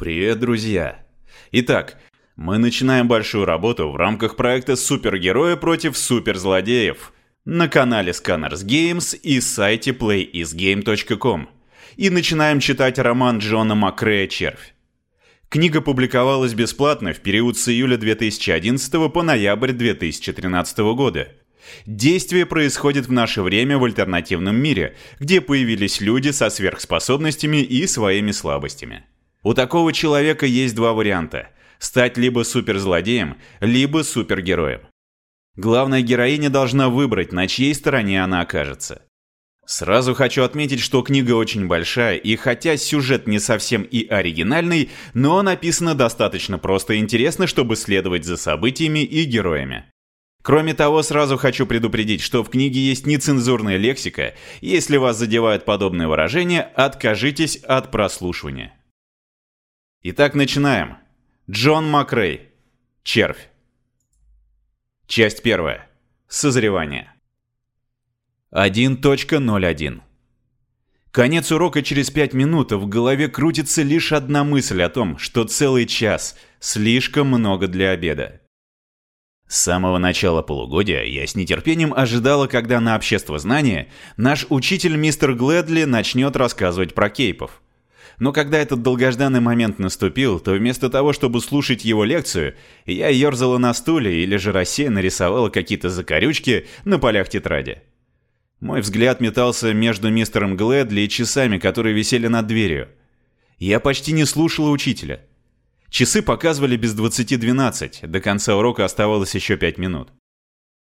Привет, друзья! Итак, мы начинаем большую работу в рамках проекта «Супергерои против суперзлодеев» на канале Scanners Games и сайте playisgame.com и начинаем читать роман Джона Макрея «Червь». Книга публиковалась бесплатно в период с июля 2011 по ноябрь 2013 года. Действие происходит в наше время в альтернативном мире, где появились люди со сверхспособностями и своими слабостями. У такого человека есть два варианта – стать либо суперзлодеем, либо супергероем. Главная героиня должна выбрать, на чьей стороне она окажется. Сразу хочу отметить, что книга очень большая, и хотя сюжет не совсем и оригинальный, но написано достаточно просто и интересно, чтобы следовать за событиями и героями. Кроме того, сразу хочу предупредить, что в книге есть нецензурная лексика, если вас задевают подобные выражения, откажитесь от прослушивания. Итак, начинаем. Джон Макрей. Червь. Часть первая. Созревание. 1.01. Конец урока через 5 минут, в голове крутится лишь одна мысль о том, что целый час слишком много для обеда. С самого начала полугодия я с нетерпением ожидала, когда на обществознание наш учитель мистер Глэдли начнет рассказывать про кейпов. Но когда этот долгожданный момент наступил, то вместо того, чтобы слушать его лекцию, я ерзала на стуле или же рассеянно рисовала какие-то закорючки на полях тетради. Мой взгляд метался между мистером Глэдли и часами, которые висели над дверью. Я почти не слушала учителя. Часы показывали без 20.12, до конца урока оставалось еще 5 минут.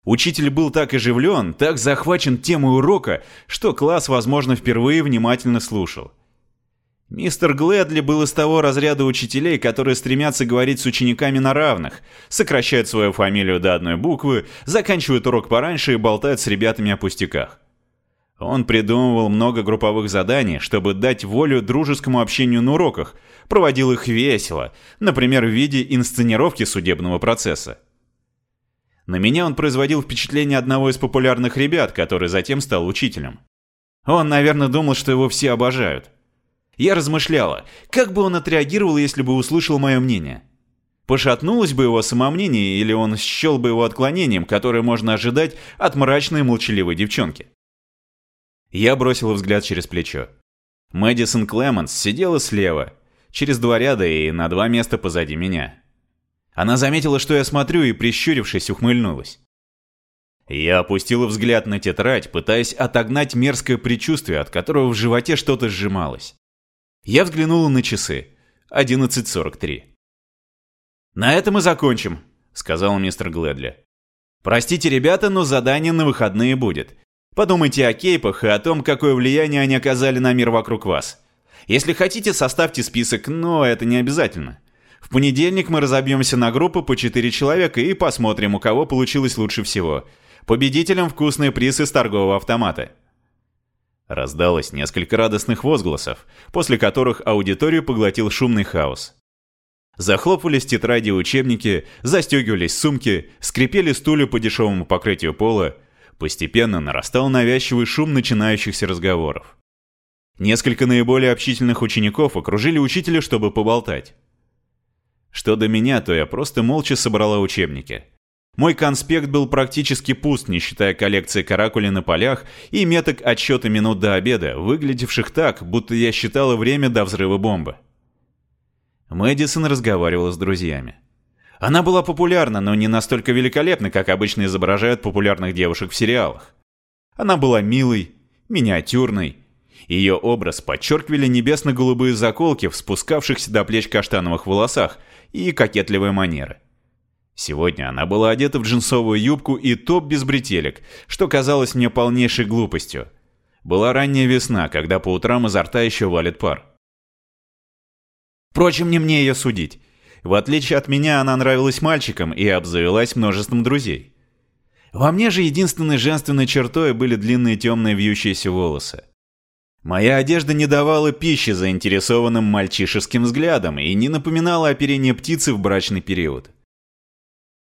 Учитель был так оживлен, так захвачен темой урока, что класс, возможно, впервые внимательно слушал. Мистер Глэдли был из того разряда учителей, которые стремятся говорить с учениками на равных, сокращают свою фамилию до одной буквы, заканчивают урок пораньше и болтают с ребятами о пустяках. Он придумывал много групповых заданий, чтобы дать волю дружескому общению на уроках, проводил их весело, например, в виде инсценировки судебного процесса. На меня он производил впечатление одного из популярных ребят, который затем стал учителем. Он, наверное, думал, что его все обожают. Я размышляла, как бы он отреагировал, если бы услышал мое мнение. Пошатнулось бы его самомнение, или он счел бы его отклонением, которое можно ожидать от мрачной молчаливой девчонки. Я бросила взгляд через плечо. Мэдисон Клемонс сидела слева, через два ряда и на два места позади меня. Она заметила, что я смотрю, и, прищурившись, ухмыльнулась. Я опустила взгляд на тетрадь, пытаясь отогнать мерзкое предчувствие, от которого в животе что-то сжималось. Я взглянула на часы. 11.43. «На этом мы закончим», — сказал мистер Глэдли. «Простите, ребята, но задание на выходные будет. Подумайте о кейпах и о том, какое влияние они оказали на мир вокруг вас. Если хотите, составьте список, но это не обязательно. В понедельник мы разобьемся на группы по 4 человека и посмотрим, у кого получилось лучше всего. Победителям вкусные приз из торгового автомата. Раздалось несколько радостных возгласов, после которых аудиторию поглотил шумный хаос. Захлопывались тетради и учебники, застегивались сумки, скрипели стулья по дешевому покрытию пола. Постепенно нарастал навязчивый шум начинающихся разговоров. Несколько наиболее общительных учеников окружили учителя, чтобы поболтать. Что до меня, то я просто молча собрала учебники. Мой конспект был практически пуст, не считая коллекции каракули на полях и меток отсчета минут до обеда, выглядевших так, будто я считала время до взрыва бомбы. Мэдисон разговаривала с друзьями. Она была популярна, но не настолько великолепна, как обычно изображают популярных девушек в сериалах. Она была милой, миниатюрной. Ее образ подчеркивали небесно-голубые заколки в спускавшихся до плеч каштановых волосах и кокетливые манеры. Сегодня она была одета в джинсовую юбку и топ без бретелек, что казалось мне полнейшей глупостью. Была ранняя весна, когда по утрам изо рта еще валит пар. Впрочем, не мне ее судить. В отличие от меня, она нравилась мальчикам и обзавелась множеством друзей. Во мне же единственной женственной чертой были длинные темные вьющиеся волосы. Моя одежда не давала пищи заинтересованным мальчишеским взглядам и не напоминала оперение птицы в брачный период.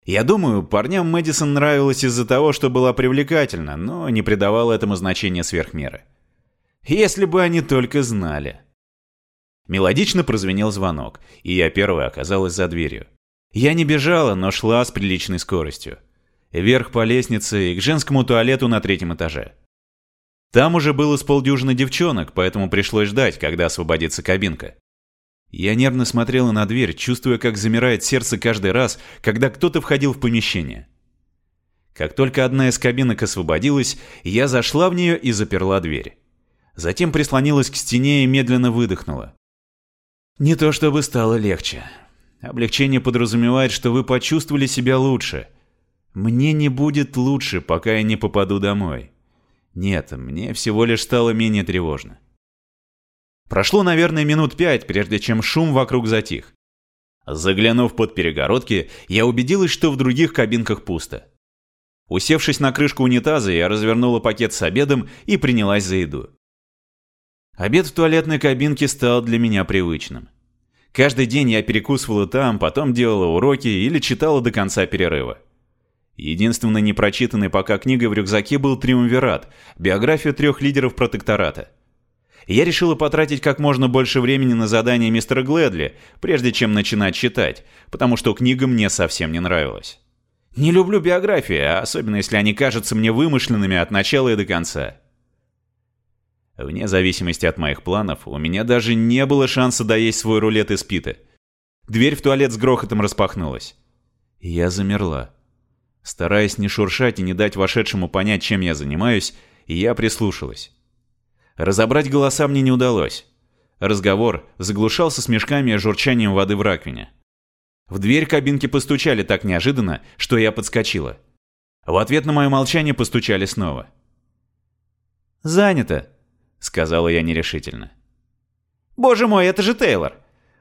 Я думаю, парням Мэдисон нравилась из-за того, что была привлекательна, но не придавала этому значения сверх меры. Если бы они только знали. Мелодично прозвенел звонок, и я первая оказалась за дверью. Я не бежала, но шла с приличной скоростью. Вверх по лестнице и к женскому туалету на третьем этаже. Там уже было с полдюжины девчонок, поэтому пришлось ждать, когда освободится кабинка. Я нервно смотрела на дверь, чувствуя, как замирает сердце каждый раз, когда кто-то входил в помещение. Как только одна из кабинок освободилась, я зашла в нее и заперла дверь. Затем прислонилась к стене и медленно выдохнула. Не то чтобы стало легче. Облегчение подразумевает, что вы почувствовали себя лучше. Мне не будет лучше, пока я не попаду домой. Нет, мне всего лишь стало менее тревожно. Прошло, наверное, минут пять, прежде чем шум вокруг затих. Заглянув под перегородки, я убедилась, что в других кабинках пусто. Усевшись на крышку унитаза, я развернула пакет с обедом и принялась за еду. Обед в туалетной кабинке стал для меня привычным. Каждый день я перекусывала там, потом делала уроки или читала до конца перерыва. Единственной непрочитанной пока книгой в рюкзаке был «Триумвират» – биография трех лидеров протектората. Я решила потратить как можно больше времени на задание мистера Глэдли, прежде чем начинать читать, потому что книга мне совсем не нравилась. Не люблю биографии, особенно если они кажутся мне вымышленными от начала и до конца. Вне зависимости от моих планов, у меня даже не было шанса доесть свой рулет из питы. Дверь в туалет с грохотом распахнулась. Я замерла. Стараясь не шуршать и не дать вошедшему понять, чем я занимаюсь, я прислушалась. Разобрать голоса мне не удалось. Разговор заглушался смешками и журчанием воды в раковине. В дверь кабинки постучали так неожиданно, что я подскочила. В ответ на мое молчание постучали снова. «Занято», — сказала я нерешительно. «Боже мой, это же Тейлор!»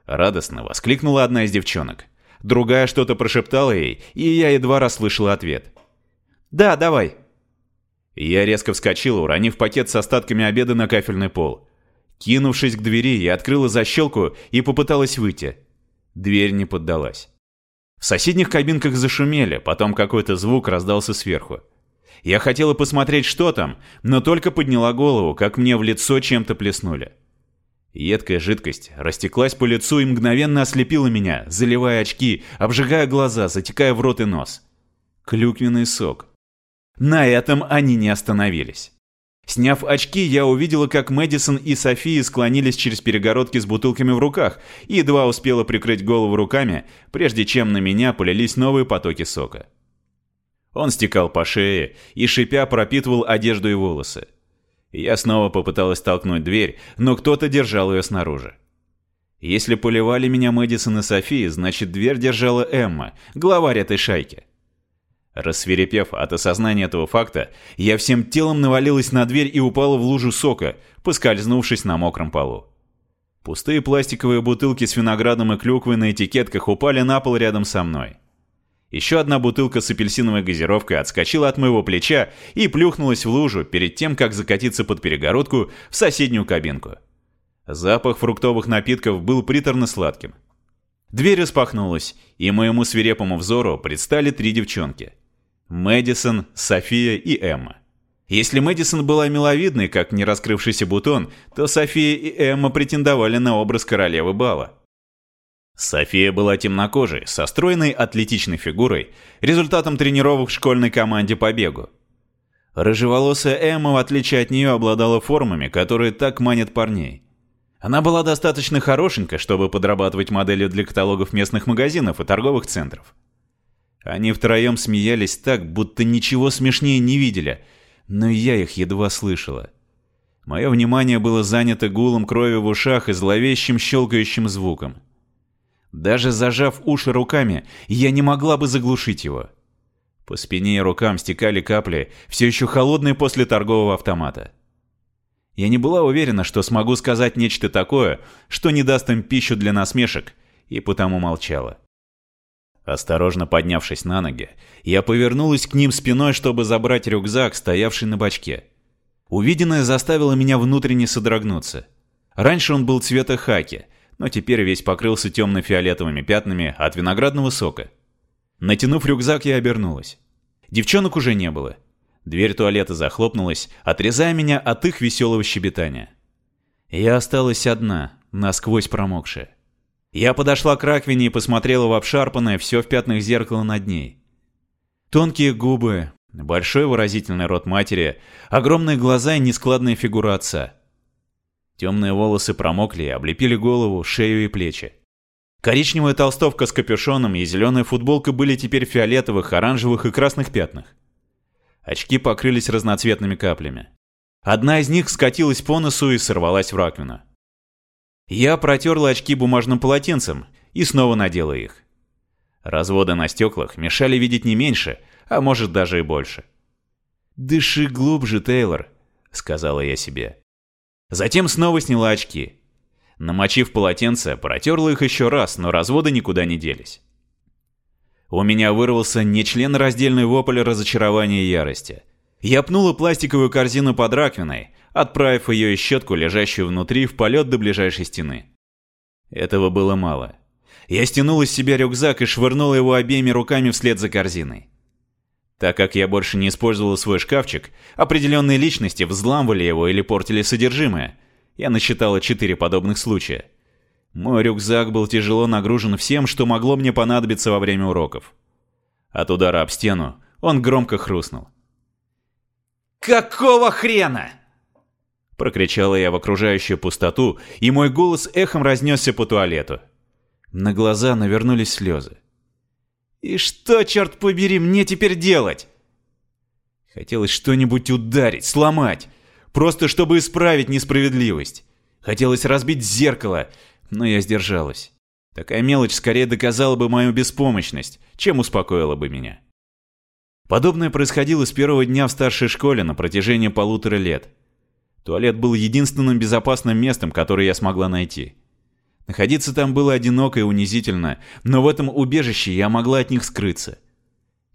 Радостно воскликнула одна из девчонок. Другая что-то прошептала ей, и я едва расслышала ответ. «Да, давай». Я резко вскочила, уронив пакет с остатками обеда на кафельный пол. Кинувшись к двери, я открыла защелку и попыталась выйти. Дверь не поддалась. В соседних кабинках зашумели, потом какой-то звук раздался сверху. Я хотела посмотреть, что там, но только подняла голову, как мне в лицо чем-то плеснули. Едкая жидкость растеклась по лицу и мгновенно ослепила меня, заливая очки, обжигая глаза, затекая в рот и нос. Клюквенный сок. На этом они не остановились. Сняв очки, я увидела, как Мэдисон и София склонились через перегородки с бутылками в руках и едва успела прикрыть голову руками, прежде чем на меня полились новые потоки сока. Он стекал по шее и, шипя, пропитывал одежду и волосы. Я снова попыталась толкнуть дверь, но кто-то держал ее снаружи. Если поливали меня Мэдисон и София, значит дверь держала Эмма, главарь этой шайки. Рассверепев от осознания этого факта, я всем телом навалилась на дверь и упала в лужу сока, поскользнувшись на мокром полу. Пустые пластиковые бутылки с виноградом и клюквой на этикетках упали на пол рядом со мной. Еще одна бутылка с апельсиновой газировкой отскочила от моего плеча и плюхнулась в лужу перед тем, как закатиться под перегородку в соседнюю кабинку. Запах фруктовых напитков был приторно-сладким. Дверь распахнулась, и моему свирепому взору предстали три девчонки. Мэдисон, София и Эмма. Если Мэдисон была миловидной, как не раскрывшийся бутон, то София и Эмма претендовали на образ королевы бала. София была темнокожей, со стройной атлетичной фигурой, результатом тренировок в школьной команде по бегу. Рыжеволосая Эмма, в отличие от нее, обладала формами, которые так манят парней. Она была достаточно хорошенькой, чтобы подрабатывать моделью для каталогов местных магазинов и торговых центров. Они втроем смеялись так, будто ничего смешнее не видели, но я их едва слышала. Мое внимание было занято гулом крови в ушах и зловещим щелкающим звуком. Даже зажав уши руками, я не могла бы заглушить его. По спине и рукам стекали капли, все еще холодные после торгового автомата. Я не была уверена, что смогу сказать нечто такое, что не даст им пищу для насмешек, и потому молчала. Осторожно поднявшись на ноги, я повернулась к ним спиной, чтобы забрать рюкзак, стоявший на бачке. Увиденное заставило меня внутренне содрогнуться. Раньше он был цвета хаки, но теперь весь покрылся темно-фиолетовыми пятнами от виноградного сока. Натянув рюкзак, я обернулась. Девчонок уже не было. Дверь туалета захлопнулась, отрезая меня от их веселого щебетания. Я осталась одна, насквозь промокшая. Я подошла к раковине и посмотрела в обшарпанное, все в пятнах зеркало над ней. Тонкие губы, большой выразительный рот матери, огромные глаза и нескладная фигура отца. Темные волосы промокли и облепили голову, шею и плечи. Коричневая толстовка с капюшоном и зеленая футболка были теперь фиолетовых, оранжевых и красных пятнах. Очки покрылись разноцветными каплями. Одна из них скатилась по носу и сорвалась в раковину. Я протерла очки бумажным полотенцем и снова надела их. Разводы на стеклах мешали видеть не меньше, а может даже и больше. «Дыши глубже, Тейлор», — сказала я себе. Затем снова сняла очки. Намочив полотенце, протерла их еще раз, но разводы никуда не делись. У меня вырвался нечленораздельный вопль разочарования и ярости. Я пнула пластиковую корзину под раковиной, отправив ее и щетку, лежащую внутри, в полет до ближайшей стены. Этого было мало. Я стянул из себя рюкзак и швырнул его обеими руками вслед за корзиной. Так как я больше не использовал свой шкафчик, определенные личности взламывали его или портили содержимое. Я насчитала четыре подобных случая. Мой рюкзак был тяжело нагружен всем, что могло мне понадобиться во время уроков. От удара об стену он громко хрустнул. «Какого хрена?» Прокричала я в окружающую пустоту, и мой голос эхом разнесся по туалету. На глаза навернулись слезы. «И что, черт побери, мне теперь делать?» Хотелось что-нибудь ударить, сломать, просто чтобы исправить несправедливость. Хотелось разбить зеркало, но я сдержалась. Такая мелочь скорее доказала бы мою беспомощность, чем успокоила бы меня. Подобное происходило с первого дня в старшей школе на протяжении полутора лет. Туалет был единственным безопасным местом, которое я смогла найти. Находиться там было одиноко и унизительно, но в этом убежище я могла от них скрыться.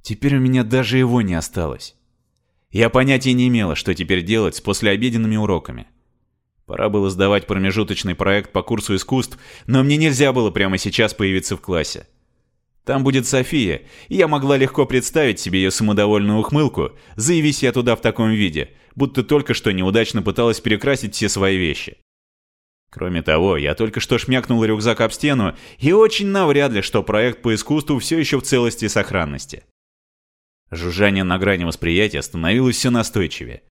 Теперь у меня даже его не осталось. Я понятия не имела, что теперь делать с послеобеденными уроками. Пора было сдавать промежуточный проект по курсу искусств, но мне нельзя было прямо сейчас появиться в классе. Там будет София, и я могла легко представить себе ее самодовольную ухмылку, заявись я туда в таком виде, будто только что неудачно пыталась перекрасить все свои вещи. Кроме того, я только что шмякнул рюкзак об стену, и очень навряд ли, что проект по искусству все еще в целости и сохранности. Жужжание на грани восприятия становилось все настойчивее.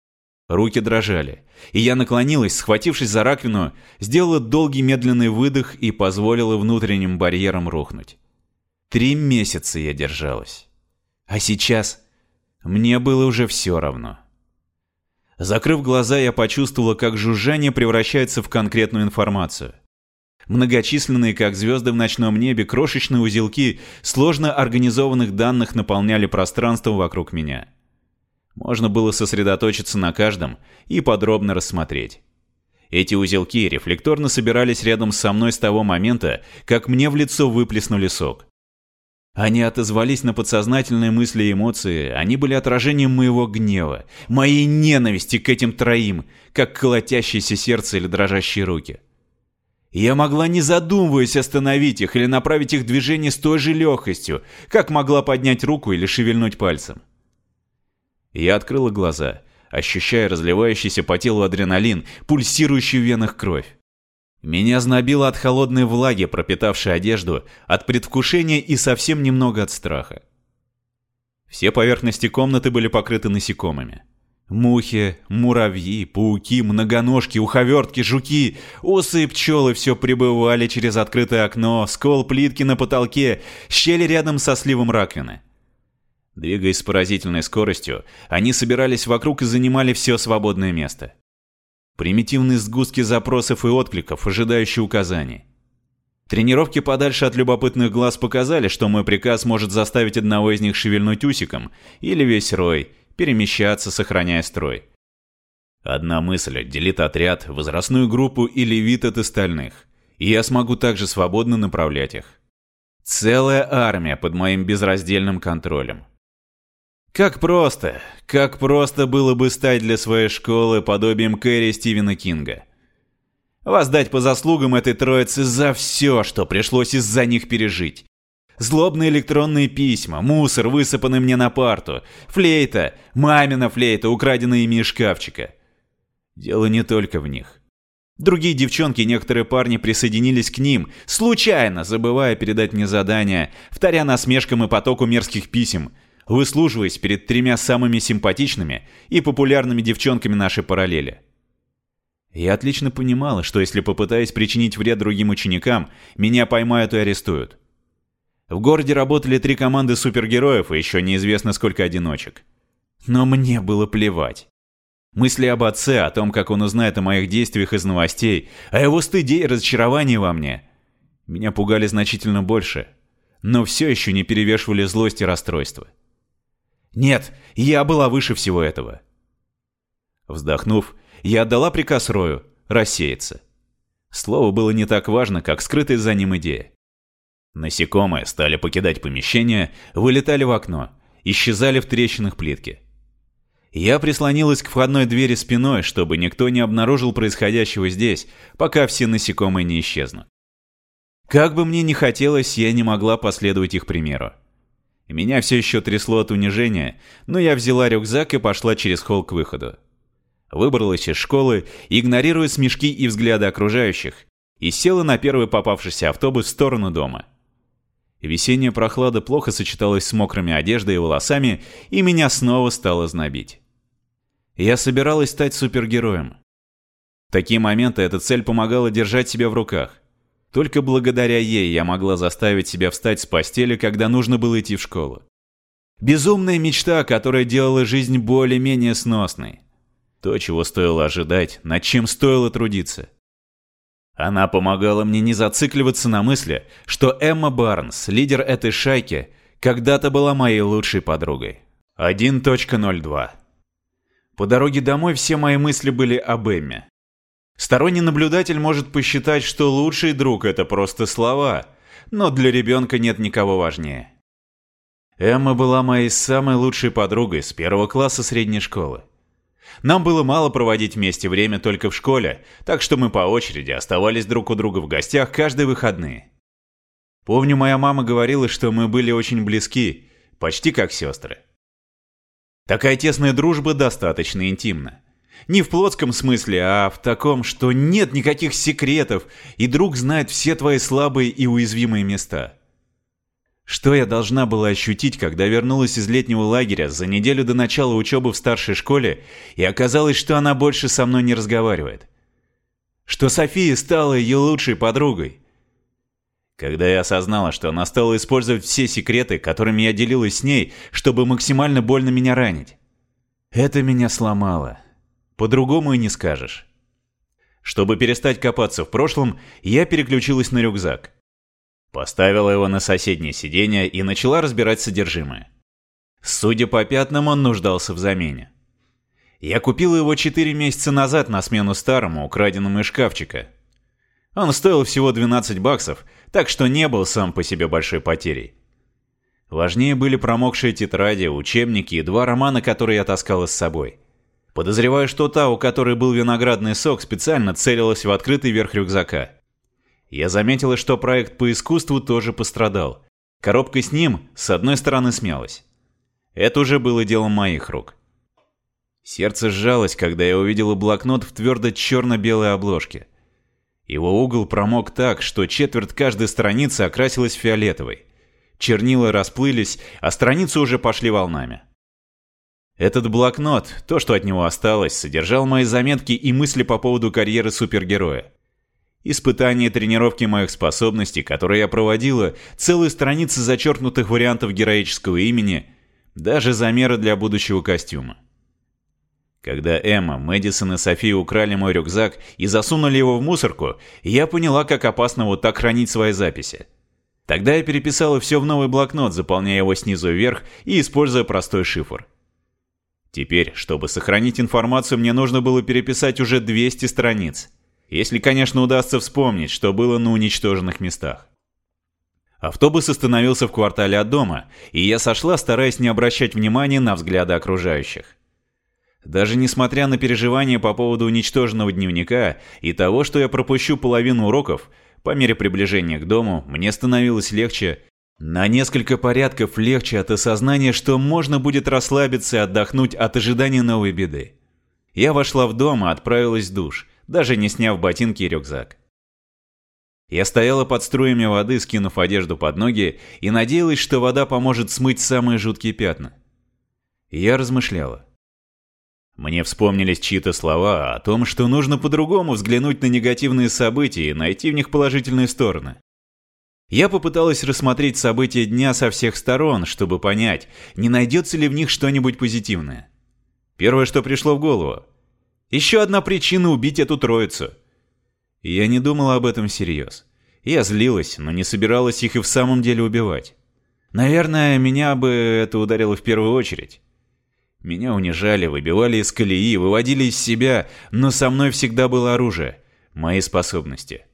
Руки дрожали, и я наклонилась, схватившись за раковину, сделала долгий медленный выдох и позволила внутренним барьерам рухнуть. Три месяца я держалась. А сейчас мне было уже все равно. Закрыв глаза, я почувствовала, как жужжание превращается в конкретную информацию. Многочисленные, как звезды в ночном небе, крошечные узелки сложно организованных данных наполняли пространство вокруг меня. Можно было сосредоточиться на каждом и подробно рассмотреть. Эти узелки рефлекторно собирались рядом со мной с того момента, как мне в лицо выплеснули сок. Они отозвались на подсознательные мысли и эмоции, они были отражением моего гнева, моей ненависти к этим троим, как колотящееся сердце или дрожащие руки. Я могла, не задумываясь, остановить их или направить их движение с той же легкостью, как могла поднять руку или шевельнуть пальцем. Я открыла глаза, ощущая разливающийся по телу адреналин, пульсирующий в венах кровь. Меня знобило от холодной влаги, пропитавшей одежду, от предвкушения и совсем немного от страха. Все поверхности комнаты были покрыты насекомыми. Мухи, муравьи, пауки, многоножки, уховертки, жуки, осы и пчелы все прибывали через открытое окно, скол плитки на потолке, щели рядом со сливом раковины. Двигаясь с поразительной скоростью, они собирались вокруг и занимали все свободное место. Примитивные сгустки запросов и откликов, ожидающие указаний. Тренировки подальше от любопытных глаз показали, что мой приказ может заставить одного из них шевельнуть усиком, или весь рой, перемещаться, сохраняя строй. Одна мысль отделит отряд, возрастную группу или вид от остальных, и я смогу также свободно направлять их. Целая армия под моим безраздельным контролем. Как просто, как просто было бы стать для своей школы подобием Кэрри Стивена Кинга. Воздать по заслугам этой троицы за все, что пришлось из-за них пережить. Злобные электронные письма, мусор, высыпанный мне на парту, флейта, мамина флейта, украденная ими из шкафчика. Дело не только в них. Другие девчонки и некоторые парни присоединились к ним, случайно забывая передать мне задания, вторя насмешкам и потоку мерзких писем, выслуживаясь перед тремя самыми симпатичными и популярными девчонками нашей параллели. Я отлично понимала, что если попытаюсь причинить вред другим ученикам, меня поймают и арестуют. В городе работали три команды супергероев и еще неизвестно сколько одиночек. Но мне было плевать. Мысли об отце, о том, как он узнает о моих действиях из новостей, о его стыде и разочаровании во мне, меня пугали значительно больше, но все еще не перевешивали злость и расстройство. Нет, я была выше всего этого. Вздохнув, я отдала приказ Рою рассеяться. Слово было не так важно, как скрытая за ним идея. Насекомые стали покидать помещение, вылетали в окно, исчезали в трещинах плитки. Я прислонилась к входной двери спиной, чтобы никто не обнаружил происходящего здесь, пока все насекомые не исчезнут. Как бы мне ни хотелось, я не могла последовать их примеру. Меня все еще трясло от унижения, но я взяла рюкзак и пошла через холл к выходу. Выбралась из школы, игнорируя смешки и взгляды окружающих, и села на первый попавшийся автобус в сторону дома. Весенняя прохлада плохо сочеталась с мокрыми одеждой и волосами, и меня снова стало знобить. Я собиралась стать супергероем. В такие моменты эта цель помогала держать себя в руках. Только благодаря ей я могла заставить себя встать с постели, когда нужно было идти в школу. Безумная мечта, которая делала жизнь более-менее сносной. То, чего стоило ожидать, над чем стоило трудиться. Она помогала мне не зацикливаться на мысли, что Эмма Барнс, лидер этой шайки, когда-то была моей лучшей подругой. 1.02 По дороге домой все мои мысли были об Эмме. Сторонний наблюдатель может посчитать, что лучший друг — это просто слова, но для ребенка нет никого важнее. Эмма была моей самой лучшей подругой с первого класса средней школы. Нам было мало проводить вместе время только в школе, так что мы по очереди оставались друг у друга в гостях каждые выходные. Помню, моя мама говорила, что мы были очень близки, почти как сестры. Такая тесная дружба достаточно интимна. Не в плотском смысле, а в таком, что нет никаких секретов, и друг знает все твои слабые и уязвимые места. Что я должна была ощутить, когда вернулась из летнего лагеря за неделю до начала учебы в старшей школе, и оказалось, что она больше со мной не разговаривает? Что София стала ее лучшей подругой? Когда я осознала, что она стала использовать все секреты, которыми я делилась с ней, чтобы максимально больно меня ранить. Это меня сломало. По-другому и не скажешь. Чтобы перестать копаться в прошлом, я переключилась на рюкзак – Поставила его на соседнее сиденье и начала разбирать содержимое. Судя по пятнам, он нуждался в замене. Я купил его 4 месяца назад на смену старому, украденному из шкафчика. Он стоил всего 12 баксов, так что не был сам по себе большой потерей. Важнее были промокшие тетради, учебники и два романа, которые я таскала с собой. Подозреваю, что та, у которой был виноградный сок, специально целилась в открытый верх рюкзака. Я заметила, что проект по искусству тоже пострадал. Коробка с ним с одной стороны смялась. Это уже было делом моих рук. Сердце сжалось, когда я увидела блокнот в твердо черно-белой обложке. Его угол промок так, что четверть каждой страницы окрасилась фиолетовой. Чернила расплылись, а страницы уже пошли волнами. Этот блокнот, то, что от него осталось, содержал мои заметки и мысли по поводу карьеры супергероя. Испытание тренировки моих способностей, которые я проводила, целые страницы зачеркнутых вариантов героического имени, даже замеры для будущего костюма. Когда Эмма, Мэдисон и София украли мой рюкзак и засунули его в мусорку, я поняла, как опасно вот так хранить свои записи. Тогда я переписала все в новый блокнот, заполняя его снизу вверх и используя простой шифр. Теперь, чтобы сохранить информацию, мне нужно было переписать уже 200 страниц. Если, конечно, удастся вспомнить, что было на уничтоженных местах. Автобус остановился в квартале от дома, и я сошла, стараясь не обращать внимания на взгляды окружающих. Даже несмотря на переживания по поводу уничтоженного дневника и того, что я пропущу половину уроков, по мере приближения к дому мне становилось легче, на несколько порядков легче от осознания, что можно будет расслабиться и отдохнуть от ожидания новой беды. Я вошла в дом и отправилась в душ, даже не сняв ботинки и рюкзак. Я стояла под струями воды, скинув одежду под ноги, и надеялась, что вода поможет смыть самые жуткие пятна. я размышляла. Мне вспомнились чьи-то слова о том, что нужно по-другому взглянуть на негативные события и найти в них положительные стороны. Я попыталась рассмотреть события дня со всех сторон, чтобы понять, не найдется ли в них что-нибудь позитивное. Первое, что пришло в голову. Еще одна причина убить эту троицу. я не думала об этом всерьез. Я злилась, но не собиралась их и в самом деле убивать. Наверное, меня бы это ударило в первую очередь. Меня унижали, выбивали из колеи, выводили из себя, но со мной всегда было оружие, мои способности.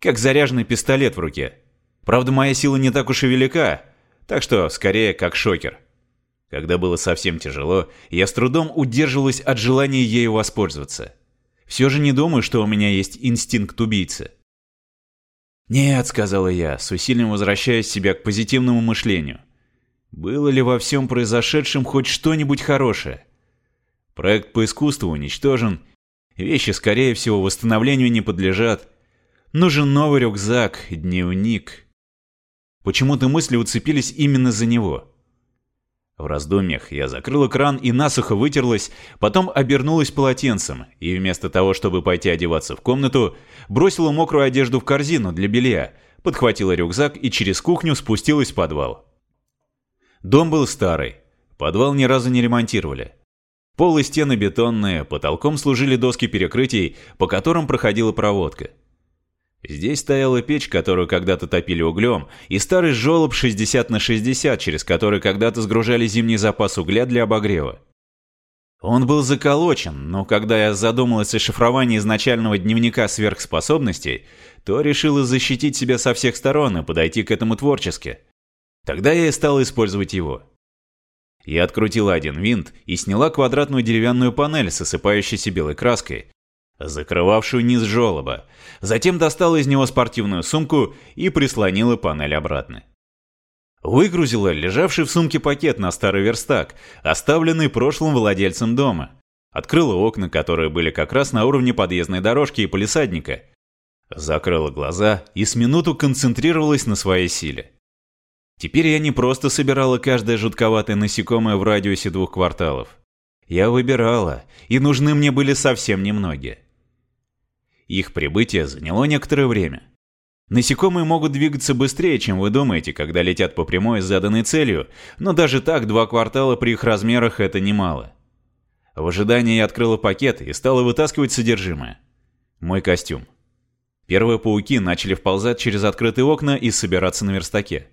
Как заряженный пистолет в руке. Правда, моя сила не так уж и велика, так что скорее как шокер. Когда было совсем тяжело, я с трудом удерживалась от желания ею воспользоваться. Все же не думаю, что у меня есть инстинкт убийцы. «Нет», — сказала я, с усилием возвращаясь себя к позитивному мышлению. Было ли во всем произошедшем хоть что-нибудь хорошее? Проект по искусству уничтожен, вещи, скорее всего, восстановлению не подлежат. Нужен новый рюкзак, дневник. Почему-то мысли уцепились именно за него. В раздумьях я закрыла кран и насухо вытерлась, потом обернулась полотенцем и вместо того, чтобы пойти одеваться в комнату, бросила мокрую одежду в корзину для белья, подхватила рюкзак и через кухню спустилась в подвал. Дом был старый. Подвал ни разу не ремонтировали. Пол и стены бетонные, потолком служили доски перекрытий, по которым проходила проводка. Здесь стояла печь, которую когда-то топили углем, и старый жёлоб 60 на 60, через который когда-то сгружали зимний запас угля для обогрева. Он был заколочен, но когда я задумалась о шифровании изначального дневника сверхспособностей, то решила защитить себя со всех сторон и подойти к этому творчески. Тогда я и стал использовать его. Я открутила один винт и сняла квадратную деревянную панель с осыпающейся белой краской, закрывавшую низ желоба. Затем достала из него спортивную сумку и прислонила панель обратно. Выгрузила лежавший в сумке пакет на старый верстак, оставленный прошлым владельцем дома. Открыла окна, которые были как раз на уровне подъездной дорожки и полисадника. Закрыла глаза и с минуту концентрировалась на своей силе. Теперь я не просто собирала каждое жутковатое насекомое в радиусе двух кварталов. Я выбирала, и нужны мне были совсем немногие. Их прибытие заняло некоторое время. Насекомые могут двигаться быстрее, чем вы думаете, когда летят по прямой с заданной целью, но даже так два квартала при их размерах это немало. В ожидании я открыла пакет и стала вытаскивать содержимое. Мой костюм. Первые пауки начали вползать через открытые окна и собираться на верстаке.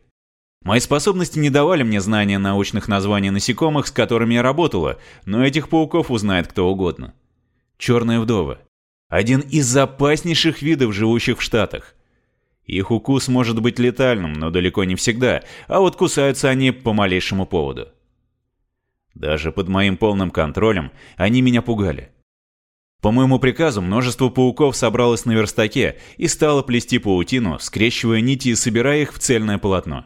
Мои способности не давали мне знания научных названий насекомых, с которыми я работала, но этих пауков узнает кто угодно. Черные вдовы. Один из опаснейших видов, живущих в Штатах. Их укус может быть летальным, но далеко не всегда, а вот кусаются они по малейшему поводу. Даже под моим полным контролем они меня пугали. По моему приказу множество пауков собралось на верстаке и стало плести паутину, скрещивая нити и собирая их в цельное полотно.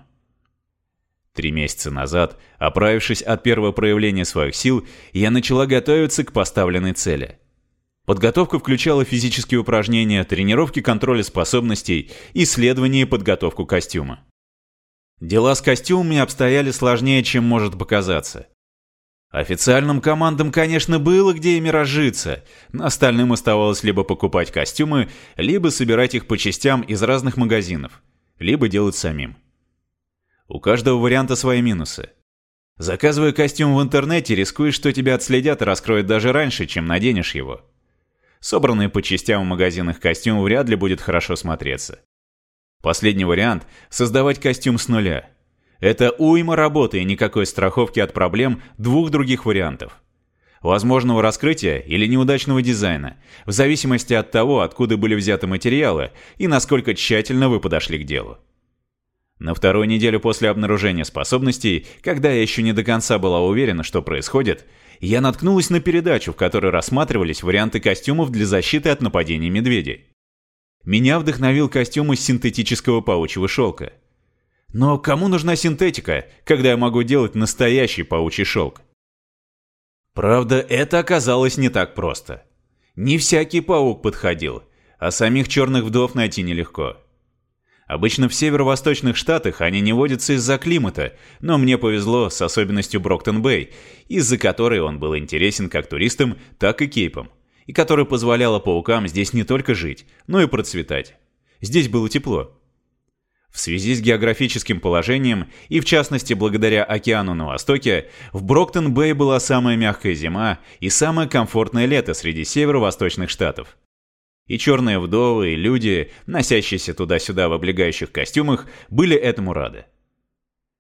Три месяца назад, оправившись от первого проявления своих сил, я начала готовиться к поставленной цели. Подготовка включала физические упражнения, тренировки контроля способностей, исследования и подготовку костюма. Дела с костюмами обстояли сложнее, чем может показаться. Официальным командам, конечно, было где ими разжиться, остальным оставалось либо покупать костюмы, либо собирать их по частям из разных магазинов, либо делать самим. У каждого варианта свои минусы. Заказывая костюм в интернете, рискуешь, что тебя отследят и раскроют даже раньше, чем наденешь его. Собранный по частям в магазинах костюм вряд ли будет хорошо смотреться. Последний вариант – создавать костюм с нуля. Это уйма работы и никакой страховки от проблем двух других вариантов. Возможного раскрытия или неудачного дизайна, в зависимости от того, откуда были взяты материалы и насколько тщательно вы подошли к делу. На вторую неделю после обнаружения способностей, когда я еще не до конца была уверена, что происходит, я наткнулась на передачу, в которой рассматривались варианты костюмов для защиты от нападений медведей. Меня вдохновил костюм из синтетического паучьего шелка. Но кому нужна синтетика, когда я могу делать настоящий паучий шелк? Правда, это оказалось не так просто. Не всякий паук подходил, а самих черных вдов найти нелегко. Обычно в северо-восточных штатах они не водятся из-за климата, но мне повезло с особенностью Броктон-Бэй, из-за которой он был интересен как туристам, так и кейпам, и которая позволяла паукам здесь не только жить, но и процветать. Здесь было тепло. В связи с географическим положением, и в частности благодаря океану на востоке, в Броктон-Бэй была самая мягкая зима и самое комфортное лето среди северо-восточных штатов. И черные вдовы, и люди, носящиеся туда-сюда в облегающих костюмах, были этому рады.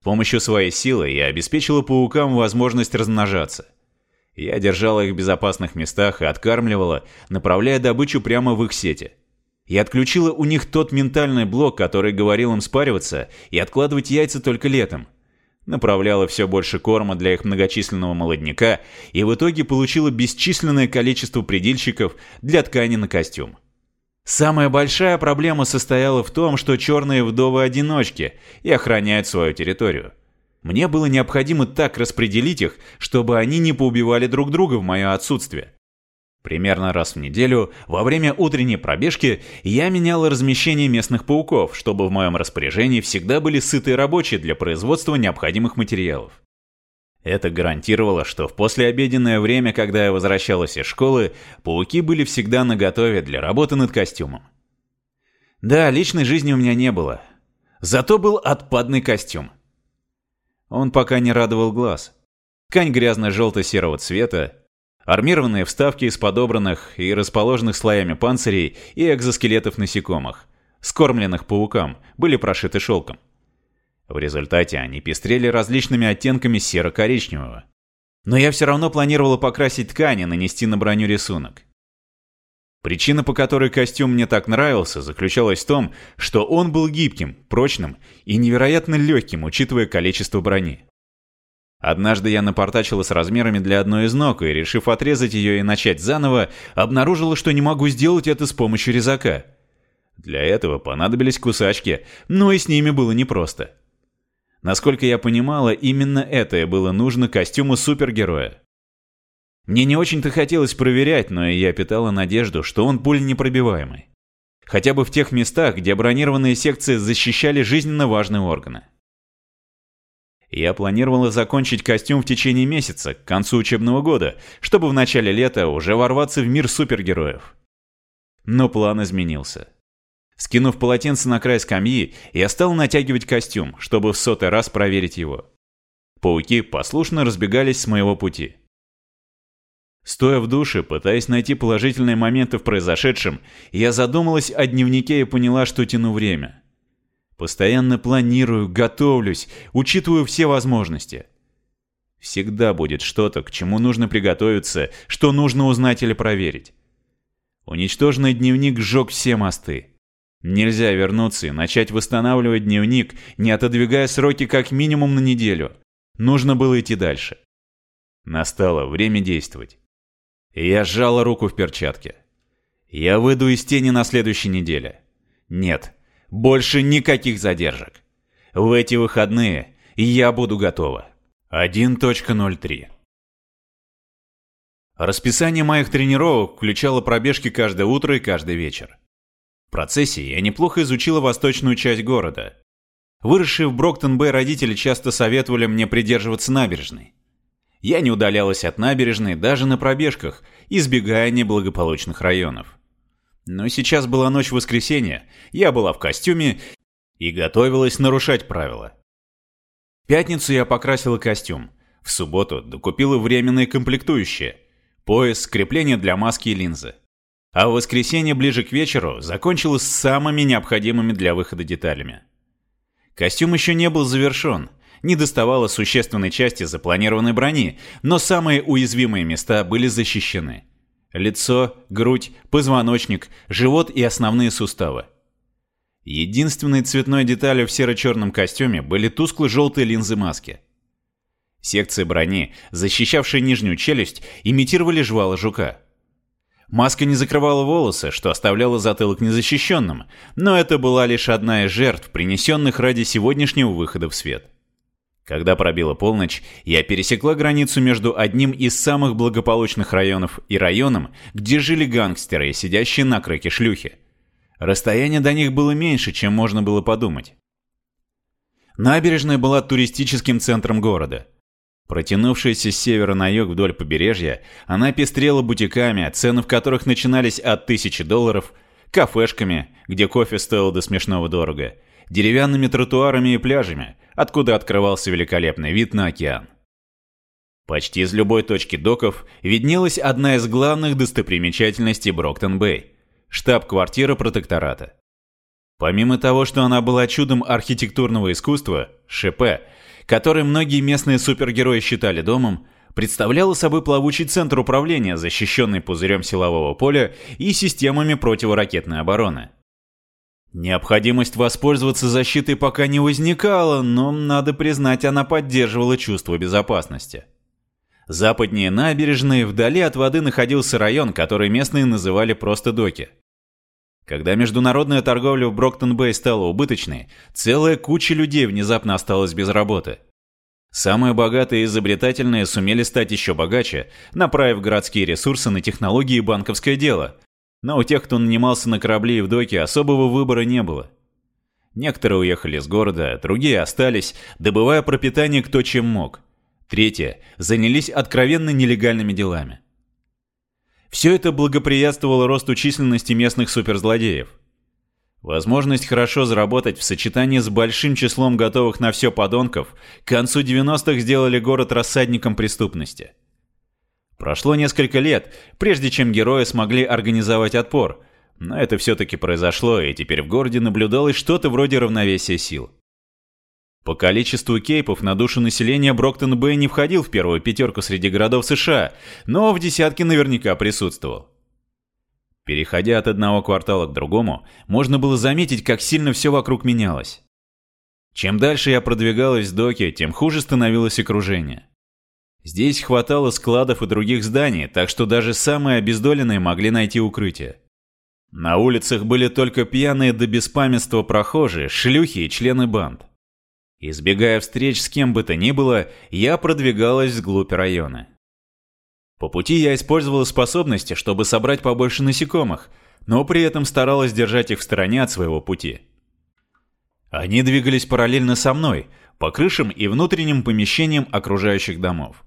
С помощью своей силы я обеспечила паукам возможность размножаться. Я держала их в безопасных местах и откармливала, направляя добычу прямо в их сети. Я отключила у них тот ментальный блок, который говорил им спариваться и откладывать яйца только летом. Направляла все больше корма для их многочисленного молодняка и в итоге получила бесчисленное количество предельщиков для ткани на костюм. Самая большая проблема состояла в том, что черные вдовы-одиночки и охраняют свою территорию. Мне было необходимо так распределить их, чтобы они не поубивали друг друга в мое отсутствие. Примерно раз в неделю, во время утренней пробежки, я менял размещение местных пауков, чтобы в моем распоряжении всегда были сытые рабочие для производства необходимых материалов. Это гарантировало, что в послеобеденное время, когда я возвращалась из школы, пауки были всегда наготове для работы над костюмом. Да, личной жизни у меня не было. Зато был отпадный костюм. Он пока не радовал глаз. Ткань грязно-желто-серого цвета, Армированные вставки из подобранных и расположенных слоями панцирей и экзоскелетов насекомых, скормленных паукам, были прошиты шелком. В результате они пестрели различными оттенками серо-коричневого. Но я все равно планировала покрасить ткань и нанести на броню рисунок. Причина, по которой костюм мне так нравился, заключалась в том, что он был гибким, прочным и невероятно легким, учитывая количество брони. Однажды я напортачила с размерами для одной из ног и, решив отрезать ее и начать заново, обнаружила, что не могу сделать это с помощью резака. Для этого понадобились кусачки, но и с ними было непросто. Насколько я понимала, именно это и было нужно костюму супергероя. Мне не очень-то хотелось проверять, но я питала надежду, что он пуль непробиваемый. Хотя бы в тех местах, где бронированные секции защищали жизненно важные органы. Я планировала закончить костюм в течение месяца, к концу учебного года, чтобы в начале лета уже ворваться в мир супергероев. Но план изменился. Скинув полотенце на край скамьи, я стал натягивать костюм, чтобы в сотый раз проверить его. Пауки послушно разбегались с моего пути. Стоя в душе, пытаясь найти положительные моменты в произошедшем, я задумалась о дневнике и поняла, что тяну время. Постоянно планирую, готовлюсь, учитываю все возможности. Всегда будет что-то, к чему нужно приготовиться, что нужно узнать или проверить. Уничтоженный дневник сжег все мосты. Нельзя вернуться и начать восстанавливать дневник, не отодвигая сроки как минимум на неделю. Нужно было идти дальше. Настало время действовать. Я сжала руку в перчатке. Я выйду из тени на следующей неделе. Нет, больше никаких задержек. В эти выходные я буду готова. 1.03 Расписание моих тренировок включало пробежки каждое утро и каждый вечер. В процессе я неплохо изучила восточную часть города. Выросшие в Броктон-Бэй родители часто советовали мне придерживаться набережной. Я не удалялась от набережной даже на пробежках, избегая неблагополучных районов. Но сейчас была ночь воскресенья, я была в костюме и готовилась нарушать правила. В пятницу я покрасила костюм. В субботу докупила временные комплектующие. Пояс, крепление для маски и линзы. А в воскресенье ближе к вечеру закончила с самыми необходимыми для выхода деталями. Костюм еще не был завершен, не доставало существенной части запланированной брони, но самые уязвимые места были защищены – Лицо, грудь, позвоночник, живот и основные суставы. Единственной цветной деталью в серо-черном костюме были тускло-желтые линзы маски. Секции брони, защищавшие нижнюю челюсть, имитировали жвала жука. Маска не закрывала волосы, что оставляло затылок незащищенным, но это была лишь одна из жертв, принесенных ради сегодняшнего выхода в свет. Когда пробила полночь, я пересекла границу между одним из самых благополучных районов и районом, где жили гангстеры, сидящие на крыке шлюхи. Расстояние до них было меньше, чем можно было подумать. Набережная была туристическим центром города. Протянувшаяся с севера на юг вдоль побережья, она пестрела бутиками, цены в которых начинались от 1000 долларов, кафешками, где кофе стоил до смешного дорого, деревянными тротуарами и пляжами, откуда открывался великолепный вид на океан. Почти из любой точки доков виднелась одна из главных достопримечательностей Броктон-Бэй – штаб-квартира протектората. Помимо того, что она была чудом архитектурного искусства, ШП, который многие местные супергерои считали домом, представляла собой плавучий центр управления, защищенный пузырем силового поля и системами противоракетной обороны. Необходимость воспользоваться защитой пока не возникала, но, надо признать, она поддерживала чувство безопасности. Западнее набережной, вдали от воды находился район, который местные называли просто доки. Когда международная торговля в Броктон-Бэй стала убыточной, целая куча людей внезапно осталась без работы. Самые богатые и изобретательные сумели стать еще богаче, направив городские ресурсы на технологии и банковское дело, но у тех, кто нанимался на корабли и в доке, особого выбора не было. Некоторые уехали из города, другие остались, добывая пропитание кто чем мог. Третьи занялись откровенно нелегальными делами. Все это благоприятствовало росту численности местных суперзлодеев. Возможность хорошо заработать в сочетании с большим числом готовых на все подонков к концу 90-х сделали город рассадником преступности – Прошло несколько лет, прежде чем герои смогли организовать отпор, но это все-таки произошло, и теперь в городе наблюдалось что-то вроде равновесия сил. По количеству кейпов на душу населения Броктон-Бэй не входил в первую пятерку среди городов США, но в десятке наверняка присутствовал. Переходя от одного квартала к другому, можно было заметить, как сильно все вокруг менялось. Чем дальше я продвигалась в доке, тем хуже становилось окружение. Здесь хватало складов и других зданий, так что даже самые обездоленные могли найти укрытие. На улицах были только пьяные до беспамятства прохожие, шлюхи и члены банд. Избегая встреч с кем бы то ни было, я продвигалась вглубь района. По пути я использовала способности, чтобы собрать побольше насекомых, но при этом старалась держать их в стороне от своего пути. Они двигались параллельно со мной, по крышам и внутренним помещениям окружающих домов.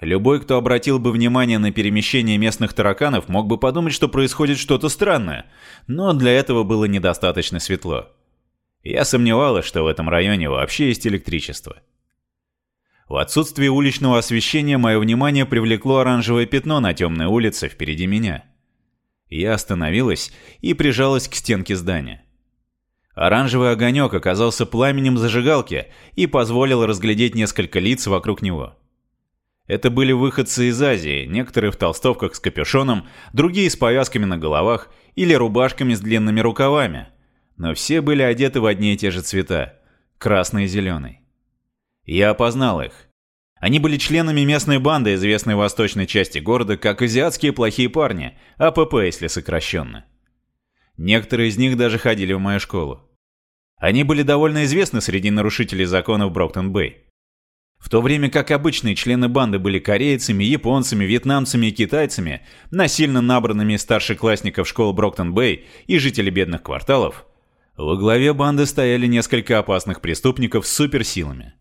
Любой, кто обратил бы внимание на перемещение местных тараканов, мог бы подумать, что происходит что-то странное, но для этого было недостаточно светло. Я сомневалась, что в этом районе вообще есть электричество. В отсутствие уличного освещения мое внимание привлекло оранжевое пятно на темной улице впереди меня. Я остановилась и прижалась к стенке здания. Оранжевый огонек оказался пламенем зажигалки и позволил разглядеть несколько лиц вокруг него. Это были выходцы из Азии, некоторые в толстовках с капюшоном, другие с повязками на головах или рубашками с длинными рукавами. Но все были одеты в одни и те же цвета – красный и зеленый. Я опознал их. Они были членами местной банды, известной в восточной части города как «Азиатские плохие парни», АПП, если сокращенно. Некоторые из них даже ходили в мою школу. Они были довольно известны среди нарушителей законов Броктон-Бэй. В то время как обычные члены банды были корейцами, японцами, вьетнамцами и китайцами, насильно набранными старшеклассников школ Броктон-Бэй и жителей бедных кварталов, во главе банды стояли несколько опасных преступников с суперсилами.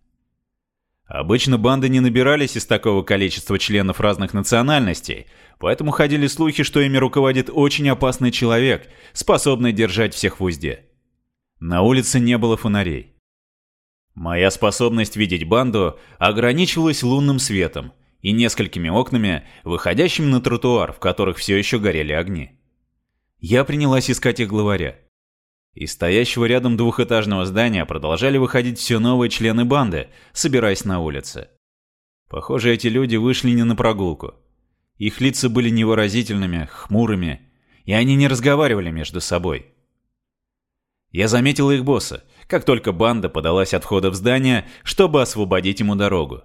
Обычно банды не набирались из такого количества членов разных национальностей, поэтому ходили слухи, что ими руководит очень опасный человек, способный держать всех в узде. На улице не было фонарей. Моя способность видеть банду ограничивалась лунным светом и несколькими окнами, выходящими на тротуар, в которых все еще горели огни. Я принялась искать их главаря. Из стоящего рядом двухэтажного здания продолжали выходить все новые члены банды, собираясь на улице. Похоже, эти люди вышли не на прогулку. Их лица были невыразительными, хмурыми, и они не разговаривали между собой. Я заметил их босса, как только банда подалась от входа в здание, чтобы освободить ему дорогу.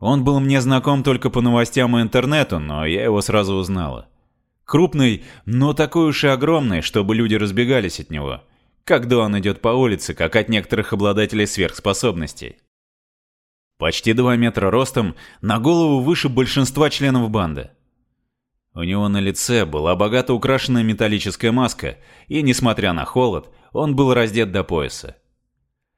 Он был мне знаком только по новостям и интернету, но я его сразу узнала. Крупный, но такой уж и огромный, чтобы люди разбегались от него. Когда он идет по улице, как от некоторых обладателей сверхспособностей. Почти два метра ростом, на голову выше большинства членов банды. У него на лице была богато украшенная металлическая маска, и, несмотря на холод, он был раздет до пояса.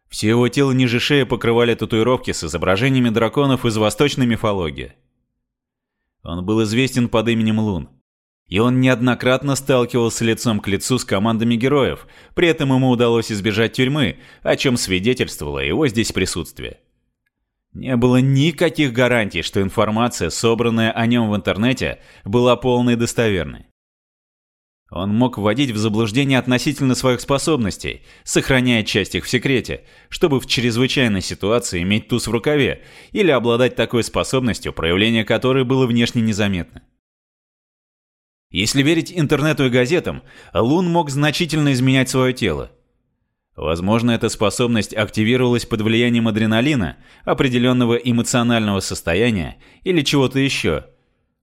Все его тело ниже шеи покрывали татуировки с изображениями драконов из восточной мифологии. Он был известен под именем Лун. И он неоднократно сталкивался лицом к лицу с командами героев, при этом ему удалось избежать тюрьмы, о чем свидетельствовало его здесь присутствие. Не было никаких гарантий, что информация, собранная о нем в интернете, была полной и достоверной. Он мог вводить в заблуждение относительно своих способностей, сохраняя часть их в секрете, чтобы в чрезвычайной ситуации иметь туз в рукаве или обладать такой способностью, проявление которой было внешне незаметно. Если верить интернету и газетам, Лун мог значительно изменять свое тело. Возможно, эта способность активировалась под влиянием адреналина, определенного эмоционального состояния или чего-то еще –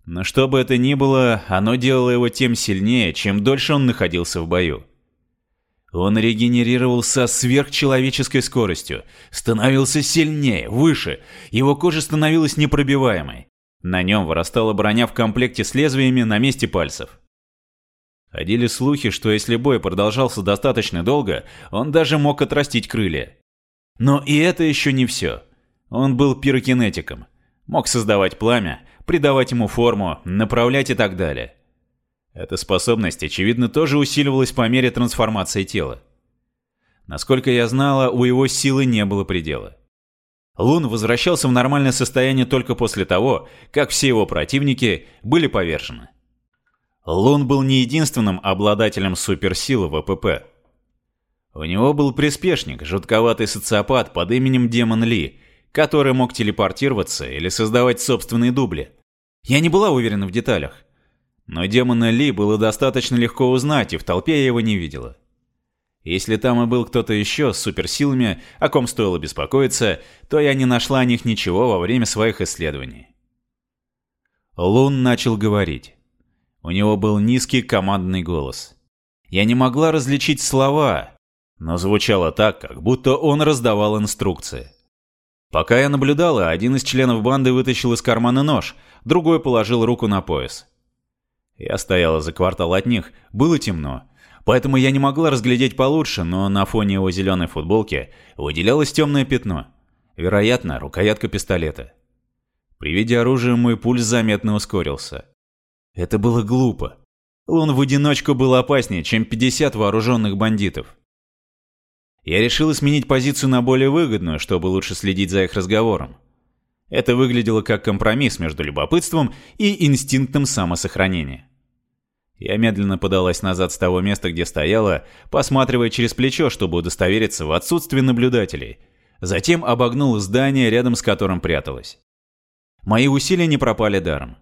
но что бы это ни было, оно делало его тем сильнее, чем дольше он находился в бою. Он регенерировался сверхчеловеческой скоростью, становился сильнее, выше, его кожа становилась непробиваемой. На нем вырастала броня в комплекте с лезвиями на месте пальцев. Ходили слухи, что если бой продолжался достаточно долго, он даже мог отрастить крылья. Но и это еще не все. Он был пирокинетиком. Мог создавать пламя, придавать ему форму, направлять и так далее. Эта способность, очевидно, тоже усиливалась по мере трансформации тела. Насколько я знала, у его силы не было предела. Лун возвращался в нормальное состояние только после того, как все его противники были повержены. Лун был не единственным обладателем суперсилы ВПП. У него был приспешник, жутковатый социопат под именем Демон Ли, который мог телепортироваться или создавать собственные дубли. Я не была уверена в деталях. Но демона Ли было достаточно легко узнать, и в толпе я его не видела. Если там и был кто-то еще с суперсилами, о ком стоило беспокоиться, то я не нашла о них ничего во время своих исследований. Лун начал говорить. У него был низкий командный голос. Я не могла различить слова, но звучало так, как будто он раздавал инструкции. Пока я наблюдала, один из членов банды вытащил из кармана нож, другой положил руку на пояс. Я стояла за квартал от них, было темно, поэтому я не могла разглядеть получше, но на фоне его зеленой футболки выделялось темное пятно. Вероятно, рукоятка пистолета. При виде оружия мой пульс заметно ускорился. Это было глупо. Он в одиночку был опаснее, чем 50 вооруженных бандитов. Я решил сменить позицию на более выгодную, чтобы лучше следить за их разговором. Это выглядело как компромисс между любопытством и инстинктом самосохранения. Я медленно подалась назад с того места, где стояла, посматривая через плечо, чтобы удостовериться в отсутствии наблюдателей. Затем обогнула здание, рядом с которым пряталась. Мои усилия не пропали даром.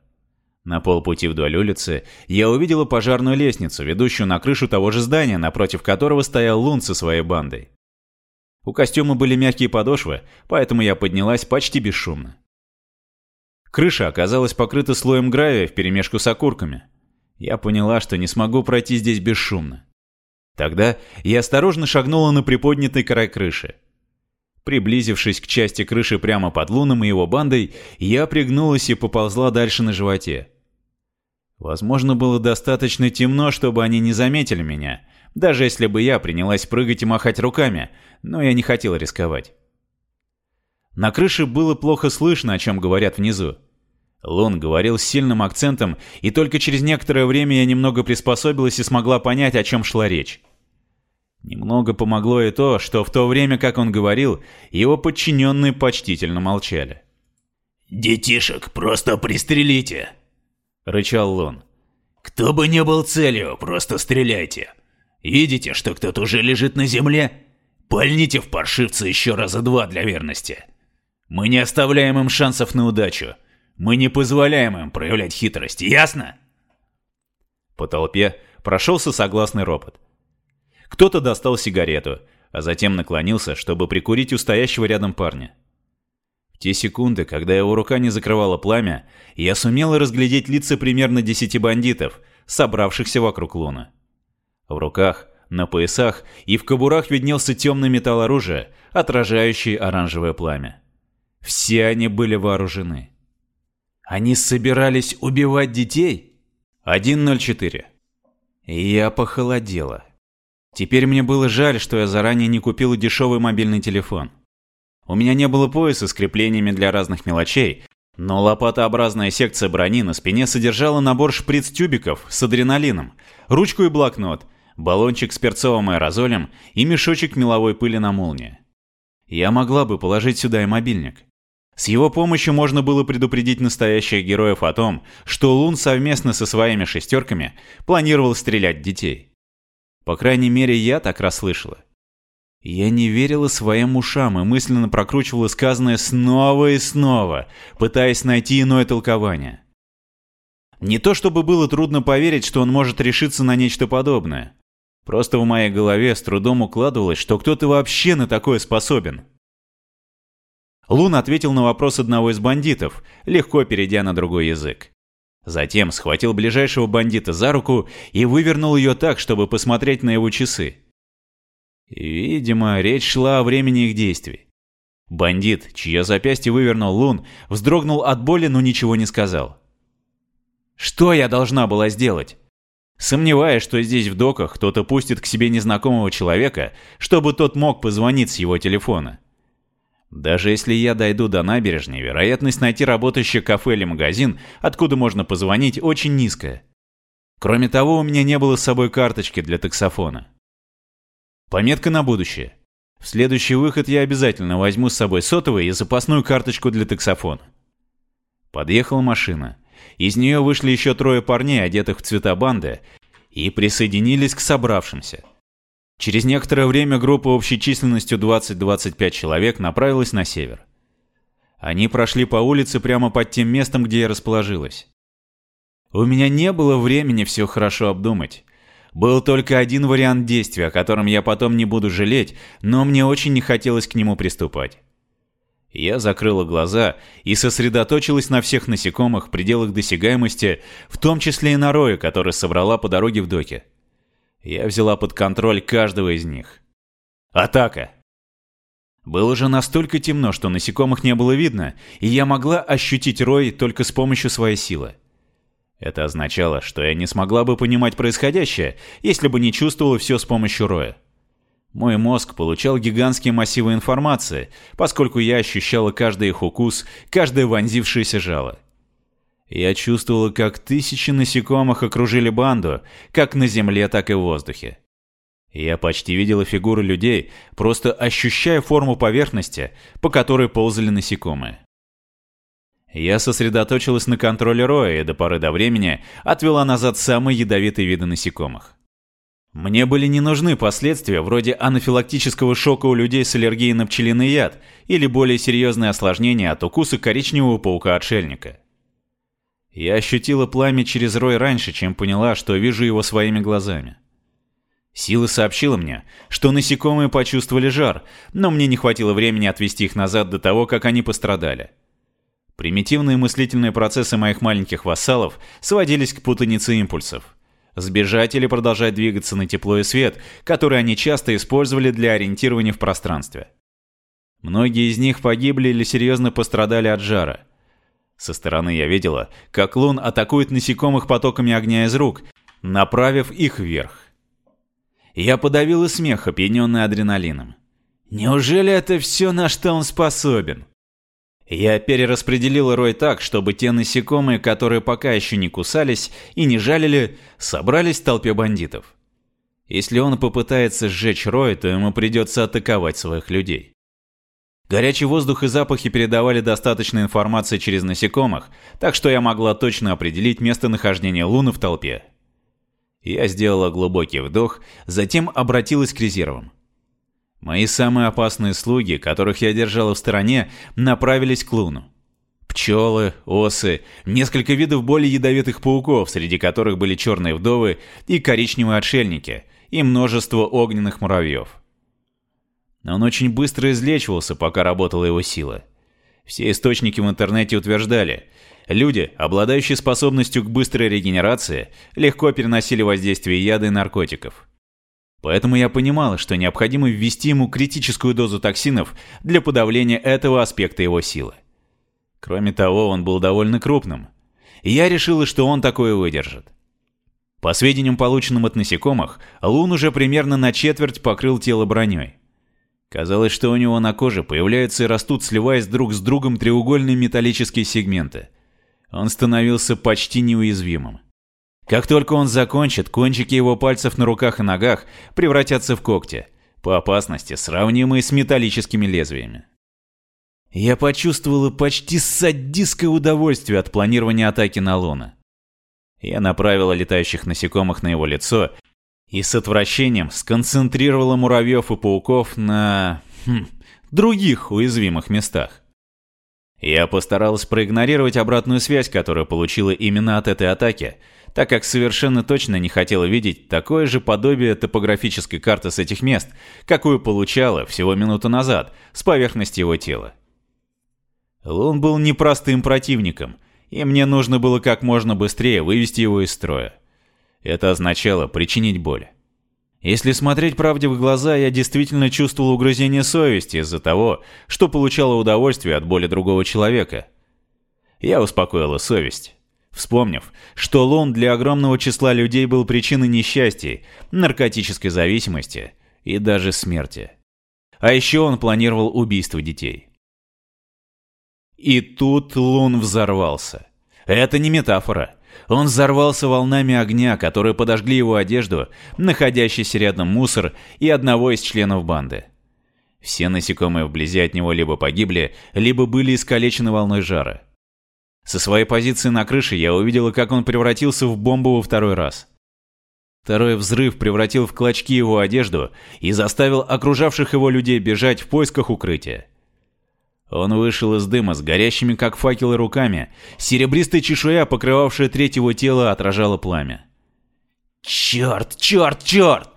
На полпути вдоль улицы я увидела пожарную лестницу, ведущую на крышу того же здания, напротив которого стоял Лун со своей бандой. У костюма были мягкие подошвы, поэтому я поднялась почти бесшумно. Крыша оказалась покрыта слоем гравия вперемешку с окурками. Я поняла, что не смогу пройти здесь бесшумно. Тогда я осторожно шагнула на приподнятый край крыши. Приблизившись к части крыши прямо под Луном и его бандой, я пригнулась и поползла дальше на животе. Возможно, было достаточно темно, чтобы они не заметили меня, даже если бы я принялась прыгать и махать руками, но я не хотел рисковать. На крыше было плохо слышно, о чем говорят внизу. Лун говорил с сильным акцентом, и только через некоторое время я немного приспособилась и смогла понять, о чем шла речь. Немного помогло и то, что в то время, как он говорил, его подчиненные почтительно молчали. «Детишек просто пристрелите!» — рычал Лун. «Кто бы ни был целью, просто стреляйте. Видите, что кто-то уже лежит на земле? Пальните в паршивца еще раза два для верности. Мы не оставляем им шансов на удачу. Мы не позволяем им проявлять хитрость, ясно?» По толпе прошелся согласный ропот. Кто-то достал сигарету, а затем наклонился, чтобы прикурить у стоящего рядом парня. Те секунды, когда его рука не закрывала пламя, я сумел разглядеть лица примерно десяти бандитов, собравшихся вокруг Луна. В руках, на поясах и в кобурах виднелся темный металл оружия, отражающий оранжевое пламя. Все они были вооружены. Они собирались убивать детей? 1.04. Я похолодела. Теперь мне было жаль, что я заранее не купила дешевый мобильный телефон. У меня не было пояса с креплениями для разных мелочей, но лопатообразная секция брони на спине содержала набор шприц-тюбиков с адреналином, ручку и блокнот, баллончик с перцовым аэрозолем и мешочек меловой пыли на молнии. Я могла бы положить сюда и мобильник. С его помощью можно было предупредить настоящих героев о том, что Лун совместно со своими шестерками планировал стрелять детей. По крайней мере, я так расслышала. Я не верила своим ушам и мысленно прокручивала сказанное снова и снова, пытаясь найти иное толкование. Не то чтобы было трудно поверить, что он может решиться на нечто подобное. Просто в моей голове с трудом укладывалось, что кто-то вообще на такое способен. Лун ответил на вопрос одного из бандитов, легко перейдя на другой язык. Затем схватил ближайшего бандита за руку и вывернул ее так, чтобы посмотреть на его часы. Видимо, речь шла о времени их действий. Бандит, чье запястье вывернул Лун, вздрогнул от боли, но ничего не сказал. Что я должна была сделать? Сомневаясь, что здесь в доках кто-то пустит к себе незнакомого человека, чтобы тот мог позвонить с его телефона. Даже если я дойду до набережной, вероятность найти работающий кафе или магазин, откуда можно позвонить, очень низкая. Кроме того, у меня не было с собой карточки для таксофона. Пометка на будущее. В следующий выход я обязательно возьму с собой сотовый и запасную карточку для таксофона. Подъехала машина. Из нее вышли еще трое парней, одетых в цвета банды, и присоединились к собравшимся. Через некоторое время группа общей численностью 20-25 человек направилась на север. Они прошли по улице прямо под тем местом, где я расположилась. У меня не было времени все хорошо обдумать. Был только один вариант действия, о котором я потом не буду жалеть, но мне очень не хотелось к нему приступать. Я закрыла глаза и сосредоточилась на всех насекомых в пределах досягаемости, в том числе и на рое, который собрала по дороге в доке. Я взяла под контроль каждого из них. Атака! Было же настолько темно, что насекомых не было видно, и я могла ощутить рой только с помощью своей силы. Это означало, что я не смогла бы понимать происходящее, если бы не чувствовала все с помощью роя. Мой мозг получал гигантские массивы информации, поскольку я ощущала каждый их укус, каждое вонзившееся жало. Я чувствовала, как тысячи насекомых окружили банду, как на земле, так и в воздухе. Я почти видела фигуры людей, просто ощущая форму поверхности, по которой ползали насекомые. Я сосредоточилась на контроле роя и до поры до времени отвела назад самые ядовитые виды насекомых. Мне были не нужны последствия вроде анафилактического шока у людей с аллергией на пчелиный яд или более серьезные осложнения от укуса коричневого паука-отшельника. Я ощутила пламя через рой раньше, чем поняла, что вижу его своими глазами. Сила сообщила мне, что насекомые почувствовали жар, но мне не хватило времени отвести их назад до того, как они пострадали. Примитивные мыслительные процессы моих маленьких вассалов сводились к путанице импульсов. Сбежать или продолжать двигаться на тепло и свет, которые они часто использовали для ориентирования в пространстве. Многие из них погибли или серьезно пострадали от жара. Со стороны я видела, как Лун атакует насекомых потоками огня из рук, направив их вверх. Я подавила смех, опьяненный адреналином. Неужели это все, на что он способен? Я перераспределил рой так, чтобы те насекомые, которые пока еще не кусались и не жалили, собрались в толпе бандитов. Если он попытается сжечь рой, то ему придется атаковать своих людей. Горячий воздух и запахи передавали достаточно информации через насекомых, так что я могла точно определить местонахождение Луны в толпе. Я сделала глубокий вдох, затем обратилась к резервам. Мои самые опасные слуги, которых я держала в стороне, направились к Луну. Пчелы, осы, несколько видов более ядовитых пауков, среди которых были черные вдовы и коричневые отшельники, и множество огненных муравьев. Он очень быстро излечивался, пока работала его сила. Все источники в интернете утверждали, люди, обладающие способностью к быстрой регенерации, легко переносили воздействие яда и наркотиков. Поэтому я понимала, что необходимо ввести ему критическую дозу токсинов для подавления этого аспекта его силы. Кроме того, он был довольно крупным. И я решила, что он такое выдержит. По сведениям, полученным от насекомых, Лун уже примерно на четверть покрыл тело броней. Казалось, что у него на коже появляются и растут, сливаясь друг с другом треугольные металлические сегменты. Он становился почти неуязвимым. Как только он закончит, кончики его пальцев на руках и ногах превратятся в когти, по опасности сравнимые с металлическими лезвиями. Я почувствовала почти садистское удовольствие от планирования атаки на Луна. Я направила летающих насекомых на его лицо и с отвращением сконцентрировала муравьев и пауков на... Хм, других уязвимых местах. Я постаралась проигнорировать обратную связь, которую получила именно от этой атаки, так как совершенно точно не хотела видеть такое же подобие топографической карты с этих мест, какую получала всего минуту назад с поверхности его тела. Лун был непростым противником, и мне нужно было как можно быстрее вывести его из строя. Это означало причинить боль. Если смотреть правде в глаза, я действительно чувствовал угрызение совести из-за того, что получала удовольствие от боли другого человека. Я успокоила совесть, вспомнив, что Лун для огромного числа людей был причиной несчастья, наркотической зависимости и даже смерти. А еще он планировал убийство детей. И тут Лун взорвался. Это не метафора. Он взорвался волнами огня, которые подожгли его одежду, находящийся рядом мусор и одного из членов банды. Все насекомые вблизи от него либо погибли, либо были искалечены волной жара. Со своей позиции на крыше я увидела, как он превратился в бомбу во второй раз. Второй взрыв превратил в клочки его одежду и заставил окружавших его людей бежать в поисках укрытия. Он вышел из дыма с горящими, как факелы, руками. Серебристая чешуя, покрывавшая треть его тела, отражала пламя. «Черт, черт, черт!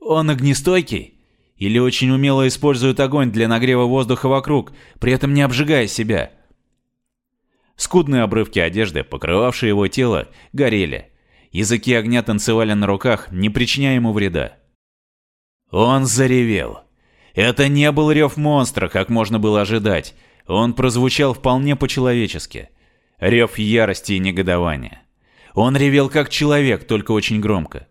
Он огнестойкий? Или очень умело использует огонь для нагрева воздуха вокруг, при этом не обжигая себя?» Скудные обрывки одежды, покрывавшие его тело, горели. Языки огня танцевали на руках, не причиняя ему вреда. Он заревел. Это не был рев монстра, как можно было ожидать. Он прозвучал вполне по-человечески. Рев ярости и негодования. Он ревел как человек, только очень громко.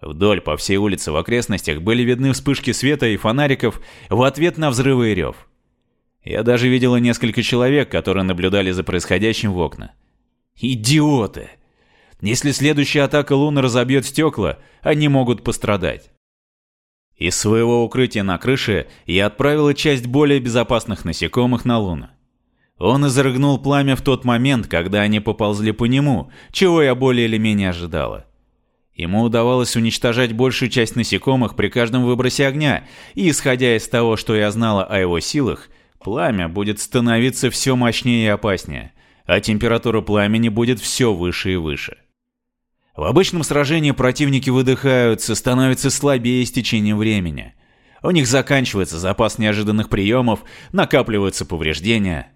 Вдоль по всей улице в окрестностях были видны вспышки света и фонариков в ответ на взрывы и рев. Я даже видела несколько человек, которые наблюдали за происходящим в окна. Идиоты! Если следующая атака Луны разобьет стекла, они могут пострадать. Из своего укрытия на крыше я отправила часть более безопасных насекомых на Луну. Он изрыгнул пламя в тот момент, когда они поползли по нему, чего я более или менее ожидала. Ему удавалось уничтожать большую часть насекомых при каждом выбросе огня, и исходя из того, что я знала о его силах, пламя будет становиться все мощнее и опаснее, а температура пламени будет все выше и выше. В обычном сражении противники выдыхаются, становятся слабее с течением времени. У них заканчивается запас неожиданных приемов, накапливаются повреждения.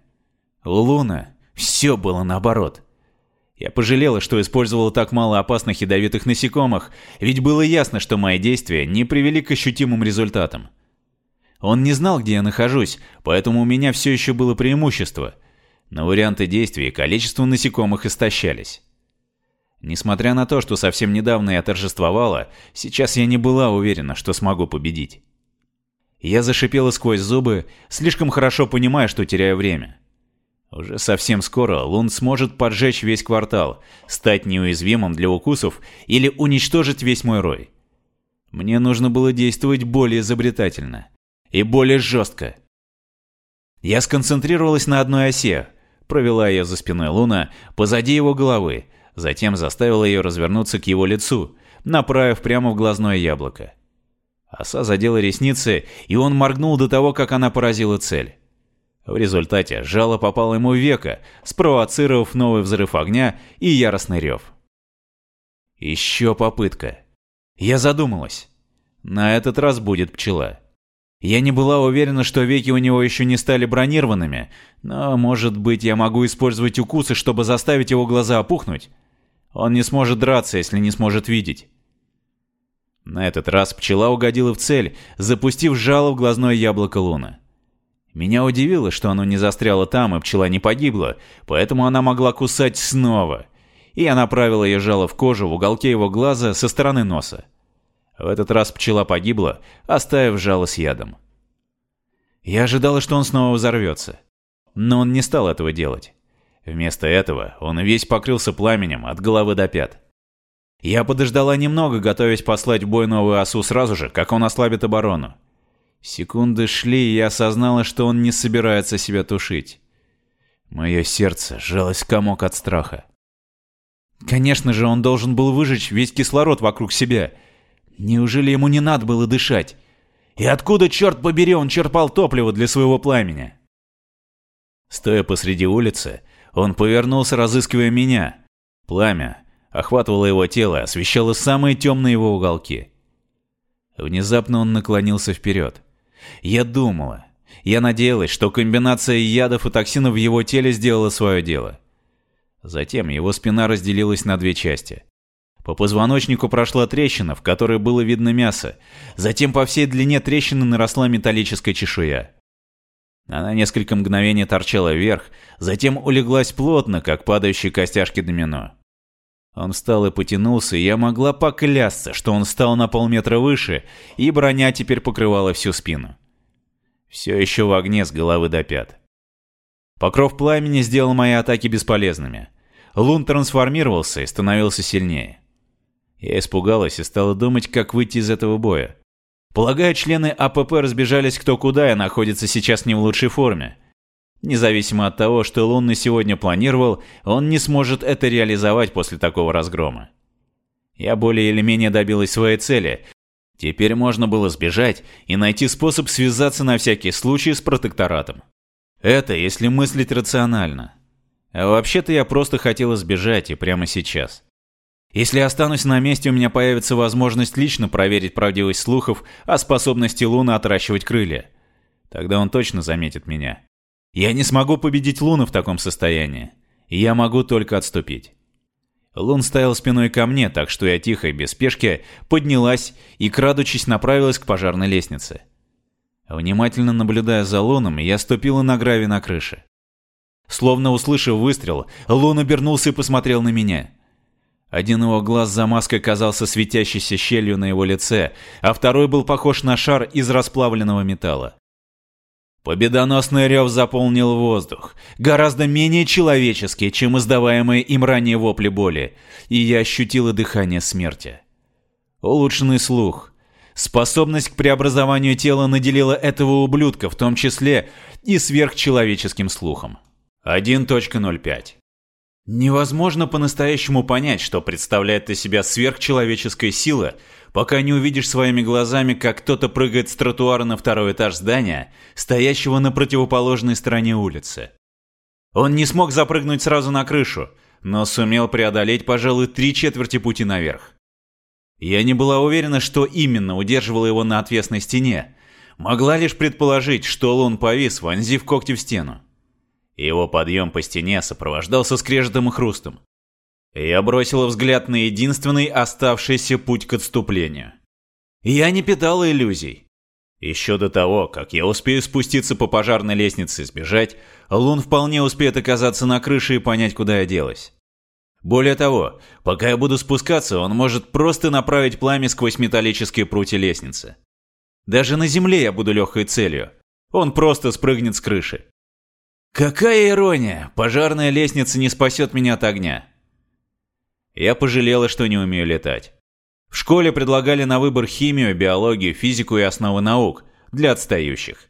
У Луна все было наоборот. Я пожалела, что использовала так мало опасных ядовитых насекомых, ведь было ясно, что мои действия не привели к ощутимым результатам. Он не знал, где я нахожусь, поэтому у меня все еще было преимущество. Но варианты действий количество насекомых истощались. Несмотря на то, что совсем недавно я торжествовала, сейчас я не была уверена, что смогу победить. Я зашипела сквозь зубы, слишком хорошо понимая, что теряю время. Уже совсем скоро Лун сможет поджечь весь квартал, стать неуязвимым для укусов или уничтожить весь мой рой. Мне нужно было действовать более изобретательно и более жестко. Я сконцентрировалась на одной осе, провела ее за спиной Луна, позади его головы, затем заставил ее развернуться к его лицу, направив прямо в глазное яблоко. Оса задела ресницы, и он моргнул до того, как она поразила цель. В результате жало попало ему в веко, спровоцировав новый взрыв огня и яростный рев. Еще попытка. Я задумалась. На этот раз будет пчела. Я не была уверена, что веки у него еще не стали бронированными, но, может быть, я могу использовать укусы, чтобы заставить его глаза опухнуть? Он не сможет драться, если не сможет видеть. На этот раз пчела угодила в цель, запустив жало в глазное яблоко Луны. Меня удивило, что оно не застряло там, и пчела не погибла, поэтому она могла кусать снова. И я направила ее жало в кожу в уголке его глаза со стороны носа. В этот раз пчела погибла, оставив жало с ядом. Я ожидала, что он снова взорвется. Но он не стал этого делать. Вместо этого он весь покрылся пламенем от головы до пят. Я подождала немного, готовясь послать в бой новую осу сразу же, как он ослабит оборону. Секунды шли, и я осознала, что он не собирается себя тушить. Мое сердце сжалось комок от страха. Конечно же, он должен был выжечь весь кислород вокруг себя. Неужели ему не надо было дышать? И откуда, черт побери, он черпал топливо для своего пламени? Стоя посреди улицы, он повернулся, разыскивая меня. Пламя охватывало его тело, освещало самые темные его уголки. Внезапно он наклонился вперед. Я думала, я надеялась, что комбинация ядов и токсинов в его теле сделала свое дело. Затем его спина разделилась на две части. По позвоночнику прошла трещина, в которой было видно мясо. Затем по всей длине трещины наросла металлическая чешуя. Она несколько мгновений торчала вверх, затем улеглась плотно, как падающие костяшки домино. Он встал и потянулся, и я могла поклясться, что он стал на полметра выше, и броня теперь покрывала всю спину. Все еще в огне с головы до пят. Покров пламени сделал мои атаки бесполезными. Лун трансформировался и становился сильнее. Я испугалась и стала думать, как выйти из этого боя. Полагаю, члены АПП разбежались кто куда и находятся сейчас не в лучшей форме. Независимо от того, что Лун на сегодня планировал, он не сможет это реализовать после такого разгрома. Я более или менее добилась своей цели. Теперь можно было сбежать и найти способ связаться на всякий случай с протекторатом. Это если мыслить рационально. А вообще-то я просто хотела сбежать и прямо сейчас. Если останусь на месте, у меня появится возможность лично проверить правдивость слухов о способности Луны отращивать крылья. Тогда он точно заметит меня. Я не смогу победить Луну в таком состоянии. Я могу только отступить. Лун стоял спиной ко мне, так что я тихо и без спешки поднялась и, крадучись, направилась к пожарной лестнице. Внимательно наблюдая за Луном, я ступила на гравий на крыше. Словно услышав выстрел, Лун обернулся и посмотрел на меня. Один его глаз за маской казался светящейся щелью на его лице, а второй был похож на шар из расплавленного металла. Победоносный рев заполнил воздух, гораздо менее человеческий, чем издаваемые им ранее вопли боли, и я ощутила дыхание смерти. Улучшенный слух. Способность к преобразованию тела наделила этого ублюдка, в том числе и сверхчеловеческим слухом. 1.05 Невозможно по-настоящему понять, что представляет из себя сверхчеловеческая сила, пока не увидишь своими глазами, как кто-то прыгает с тротуара на второй этаж здания, стоящего на противоположной стороне улицы. Он не смог запрыгнуть сразу на крышу, но сумел преодолеть, пожалуй, три четверти пути наверх. Я не была уверена, что именно удерживало его на отвесной стене. Могла лишь предположить, что он повис, вонзив когти в стену. Его подъем по стене сопровождался скрежетом и хрустом. Я бросила взгляд на единственный оставшийся путь к отступлению. Я не питала иллюзий. Еще до того, как я успею спуститься по пожарной лестнице и сбежать, Лун вполне успеет оказаться на крыше и понять, куда я делась. Более того, пока я буду спускаться, он может просто направить пламя сквозь металлические прутья лестницы. Даже на земле я буду легкой целью. Он просто спрыгнет с крыши. Какая ирония! Пожарная лестница не спасет меня от огня. Я пожалела, что не умею летать. В школе предлагали на выбор химию, биологию, физику и основы наук для отстающих.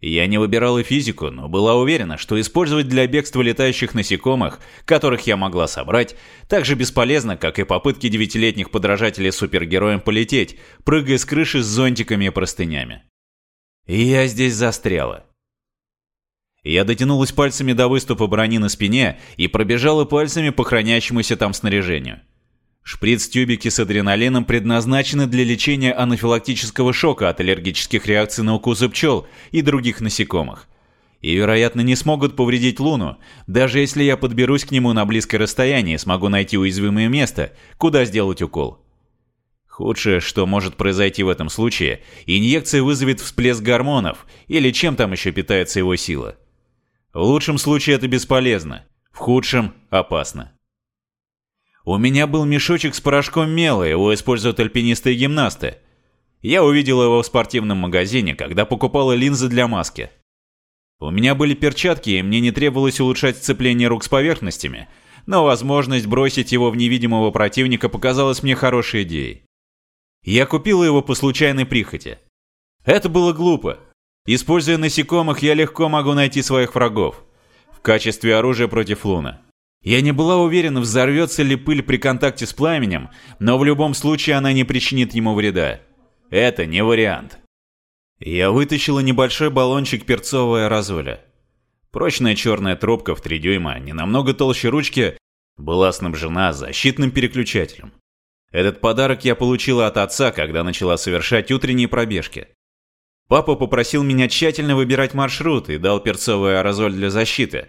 Я не выбирала физику, но была уверена, что использовать для бегства летающих насекомых, которых я могла собрать, так же бесполезно, как и попытки девятилетних подражателей супергероям полететь, прыгая с крыши с зонтиками и простынями. И я здесь застряла. Я дотянулась пальцами до выступа брони на спине и пробежала пальцами по хранящемуся там снаряжению. Шприц-тюбики с адреналином предназначены для лечения анафилактического шока от аллергических реакций на укусы пчел и других насекомых. И, вероятно, не смогут повредить Луну, даже если я подберусь к нему на близкое расстояние и смогу найти уязвимое место, куда сделать укол. Худшее, что может произойти в этом случае, инъекция вызовет всплеск гормонов или чем там еще питается его сила. В лучшем случае это бесполезно, в худшем – опасно. У меня был мешочек с порошком мела, его используют альпинисты и гимнасты. Я увидел его в спортивном магазине, когда покупала линзы для маски. У меня были перчатки, и мне не требовалось улучшать сцепление рук с поверхностями, но возможность бросить его в невидимого противника показалась мне хорошей идеей. Я купила его по случайной прихоти. Это было глупо. Используя насекомых, я легко могу найти своих врагов. В качестве оружия против Луна. Я не была уверена, взорвется ли пыль при контакте с пламенем, но в любом случае она не причинит ему вреда. Это не вариант. Я вытащила небольшой баллончик перцового аэрозоля. Прочная черная трубка в 3 дюйма, не намного толще ручки, была снабжена защитным переключателем. Этот подарок я получила от отца, когда начала совершать утренние пробежки. Папа попросил меня тщательно выбирать маршрут и дал перцовый аэрозоль для защиты.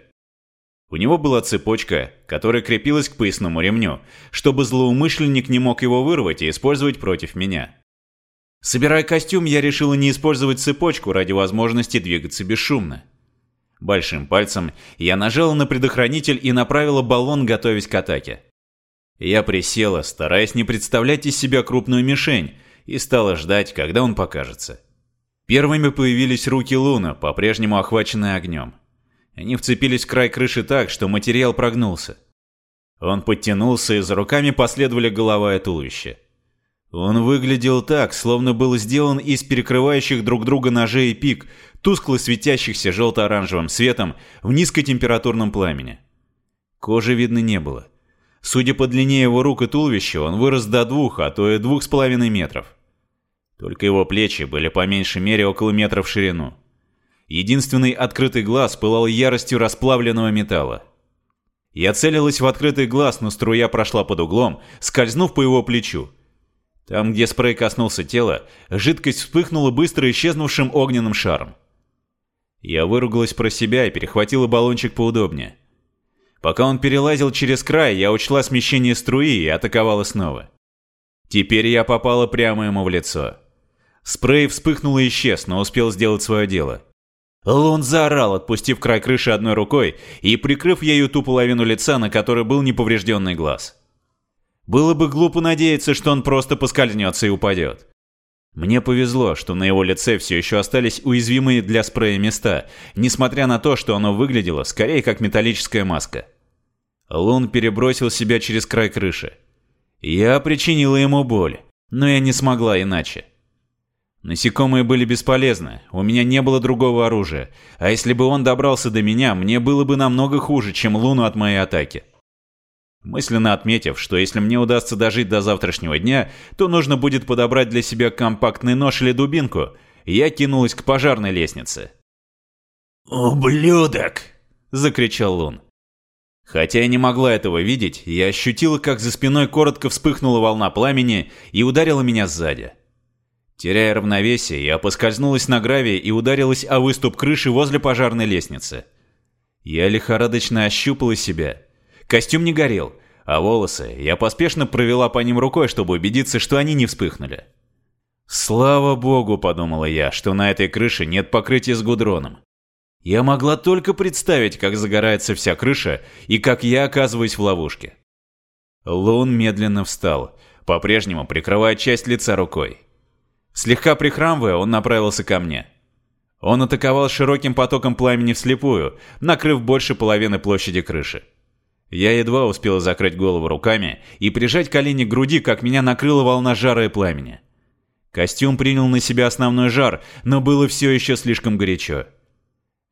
У него была цепочка, которая крепилась к поясному ремню, чтобы злоумышленник не мог его вырвать и использовать против меня. Собирая костюм, я решила не использовать цепочку ради возможности двигаться бесшумно. Большим пальцем я нажала на предохранитель и направила баллон, готовясь к атаке. Я присела, стараясь не представлять из себя крупную мишень, и стала ждать, когда он покажется. Первыми появились руки Луна, по-прежнему охваченные огнем. Они вцепились в край крыши так, что материал прогнулся. Он подтянулся, и за руками последовали голова и туловище. Он выглядел так, словно был сделан из перекрывающих друг друга ножей и пик, тускло светящихся желто-оранжевым светом в низкотемпературном пламени. Кожи видно не было. Судя по длине его рук и туловища, он вырос до двух, а то и двух с половиной метров. Только его плечи были по меньшей мере около метра в ширину. Единственный открытый глаз пылал яростью расплавленного металла. Я целилась в открытый глаз, но струя прошла под углом, скользнув по его плечу. Там, где спрей коснулся тела, жидкость вспыхнула быстро исчезнувшим огненным шаром. Я выругалась про себя и перехватила баллончик поудобнее. Пока он перелазил через край, я учла смещение струи и атаковала снова. Теперь я попала прямо ему в лицо. Спрей вспыхнул и исчез, но успел сделать свое дело. Лун заорал, отпустив край крыши одной рукой и прикрыв ею ту половину лица, на которой был неповрежденный глаз. Было бы глупо надеяться, что он просто поскользнется и упадет. Мне повезло, что на его лице все еще остались уязвимые для спрея места, несмотря на то, что оно выглядело скорее как металлическая маска. Лун перебросил себя через край крыши. Я причинила ему боль, но я не смогла иначе. Насекомые были бесполезны, у меня не было другого оружия, а если бы он добрался до меня, мне было бы намного хуже, чем Луну от моей атаки. Мысленно отметив, что если мне удастся дожить до завтрашнего дня, то нужно будет подобрать для себя компактный нож или дубинку, я кинулась к пожарной лестнице. «Ублюдок!» – закричал Лун. Хотя я не могла этого видеть, я ощутила, как за спиной коротко вспыхнула волна пламени и ударила меня сзади. Теряя равновесие, я поскользнулась на гравии и ударилась о выступ крыши возле пожарной лестницы. Я лихорадочно ощупала себя – Костюм не горел, а волосы я поспешно провела по ним рукой, чтобы убедиться, что они не вспыхнули. «Слава богу», — подумала я, — что на этой крыше нет покрытия с гудроном. Я могла только представить, как загорается вся крыша и как я оказываюсь в ловушке. Лун медленно встал, по-прежнему прикрывая часть лица рукой. Слегка прихрамывая, он направился ко мне. Он атаковал широким потоком пламени вслепую, накрыв больше половины площади крыши. Я едва успел закрыть голову руками и прижать колени к груди, как меня накрыла волна жара и пламени. Костюм принял на себя основной жар, но было все еще слишком горячо.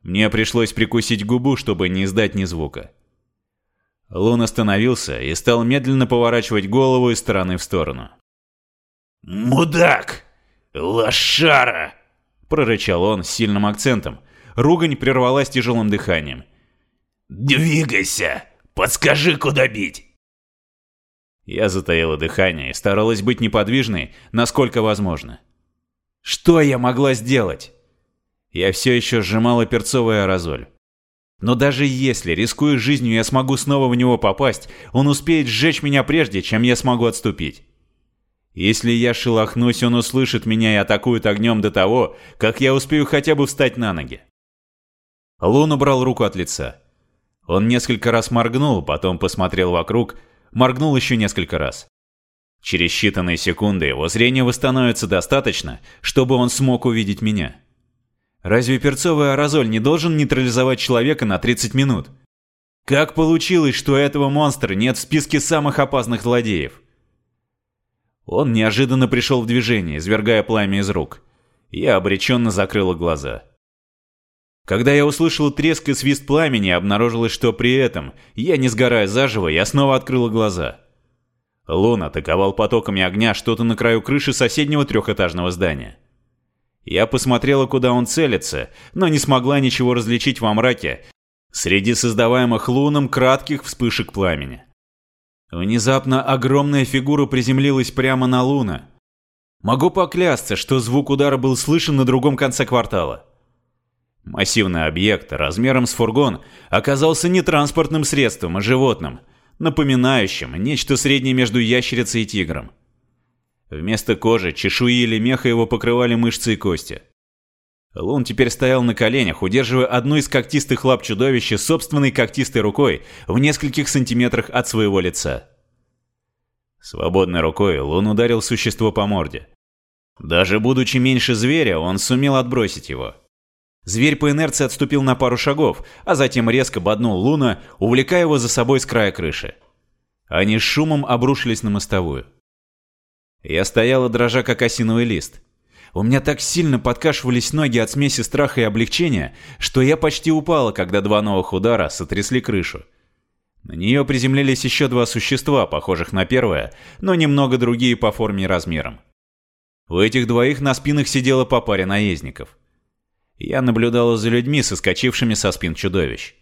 Мне пришлось прикусить губу, чтобы не издать ни звука. Лун остановился и стал медленно поворачивать голову из стороны в сторону. «Мудак! Лошара!» – прорычал он с сильным акцентом. Ругань прервалась тяжелым дыханием. «Двигайся! Подскажи, куда бить!» Я затаила дыхание и старалась быть неподвижной, насколько возможно. Что я могла сделать? Я все еще сжимала перцовый аэрозоль. Но даже если, рискуя жизнью, я смогу снова в него попасть, он успеет сжечь меня прежде, чем я смогу отступить. Если я шелохнусь, он услышит меня и атакует огнем до того, как я успею хотя бы встать на ноги. Лун убрал руку от лица. Он несколько раз моргнул, потом посмотрел вокруг, моргнул еще несколько раз. Через считанные секунды его зрение восстановится достаточно, чтобы он смог увидеть меня. Разве перцовый аэрозоль не должен нейтрализовать человека на 30 минут? Как получилось, что этого монстра нет в списке самых опасных злодеев? Он неожиданно пришел в движение, извергая пламя из рук. Я обреченно закрыла глаза. Когда я услышал треск и свист пламени, обнаружилось, что при этом, я не сгорая заживо, я снова открыла глаза. Лун атаковал потоками огня что-то на краю крыши соседнего трехэтажного здания. Я посмотрела, куда он целится, но не смогла ничего различить во мраке среди создаваемых луном кратких вспышек пламени. Внезапно огромная фигура приземлилась прямо на Луна. Могу поклясться, что звук удара был слышен на другом конце квартала. Массивный объект размером с фургон оказался не транспортным средством, а животным, напоминающим нечто среднее между ящерицей и тигром. Вместо кожи, чешуи или меха его покрывали мышцы и кости. Лун теперь стоял на коленях, удерживая одну из когтистых лап чудовища собственной когтистой рукой в нескольких сантиметрах от своего лица. Свободной рукой Лун ударил существо по морде. Даже будучи меньше зверя, он сумел отбросить его. Зверь по инерции отступил на пару шагов, а затем резко боднул Луна, увлекая его за собой с края крыши. Они с шумом обрушились на мостовую. Я стояла дрожа, как осиновый лист. У меня так сильно подкашивались ноги от смеси страха и облегчения, что я почти упала, когда два новых удара сотрясли крышу. На нее приземлились еще два существа, похожих на первое, но немного другие по форме и размерам. У этих двоих на спинах сидело по паре наездников. Я наблюдала за людьми, соскочившими со спин чудовищ.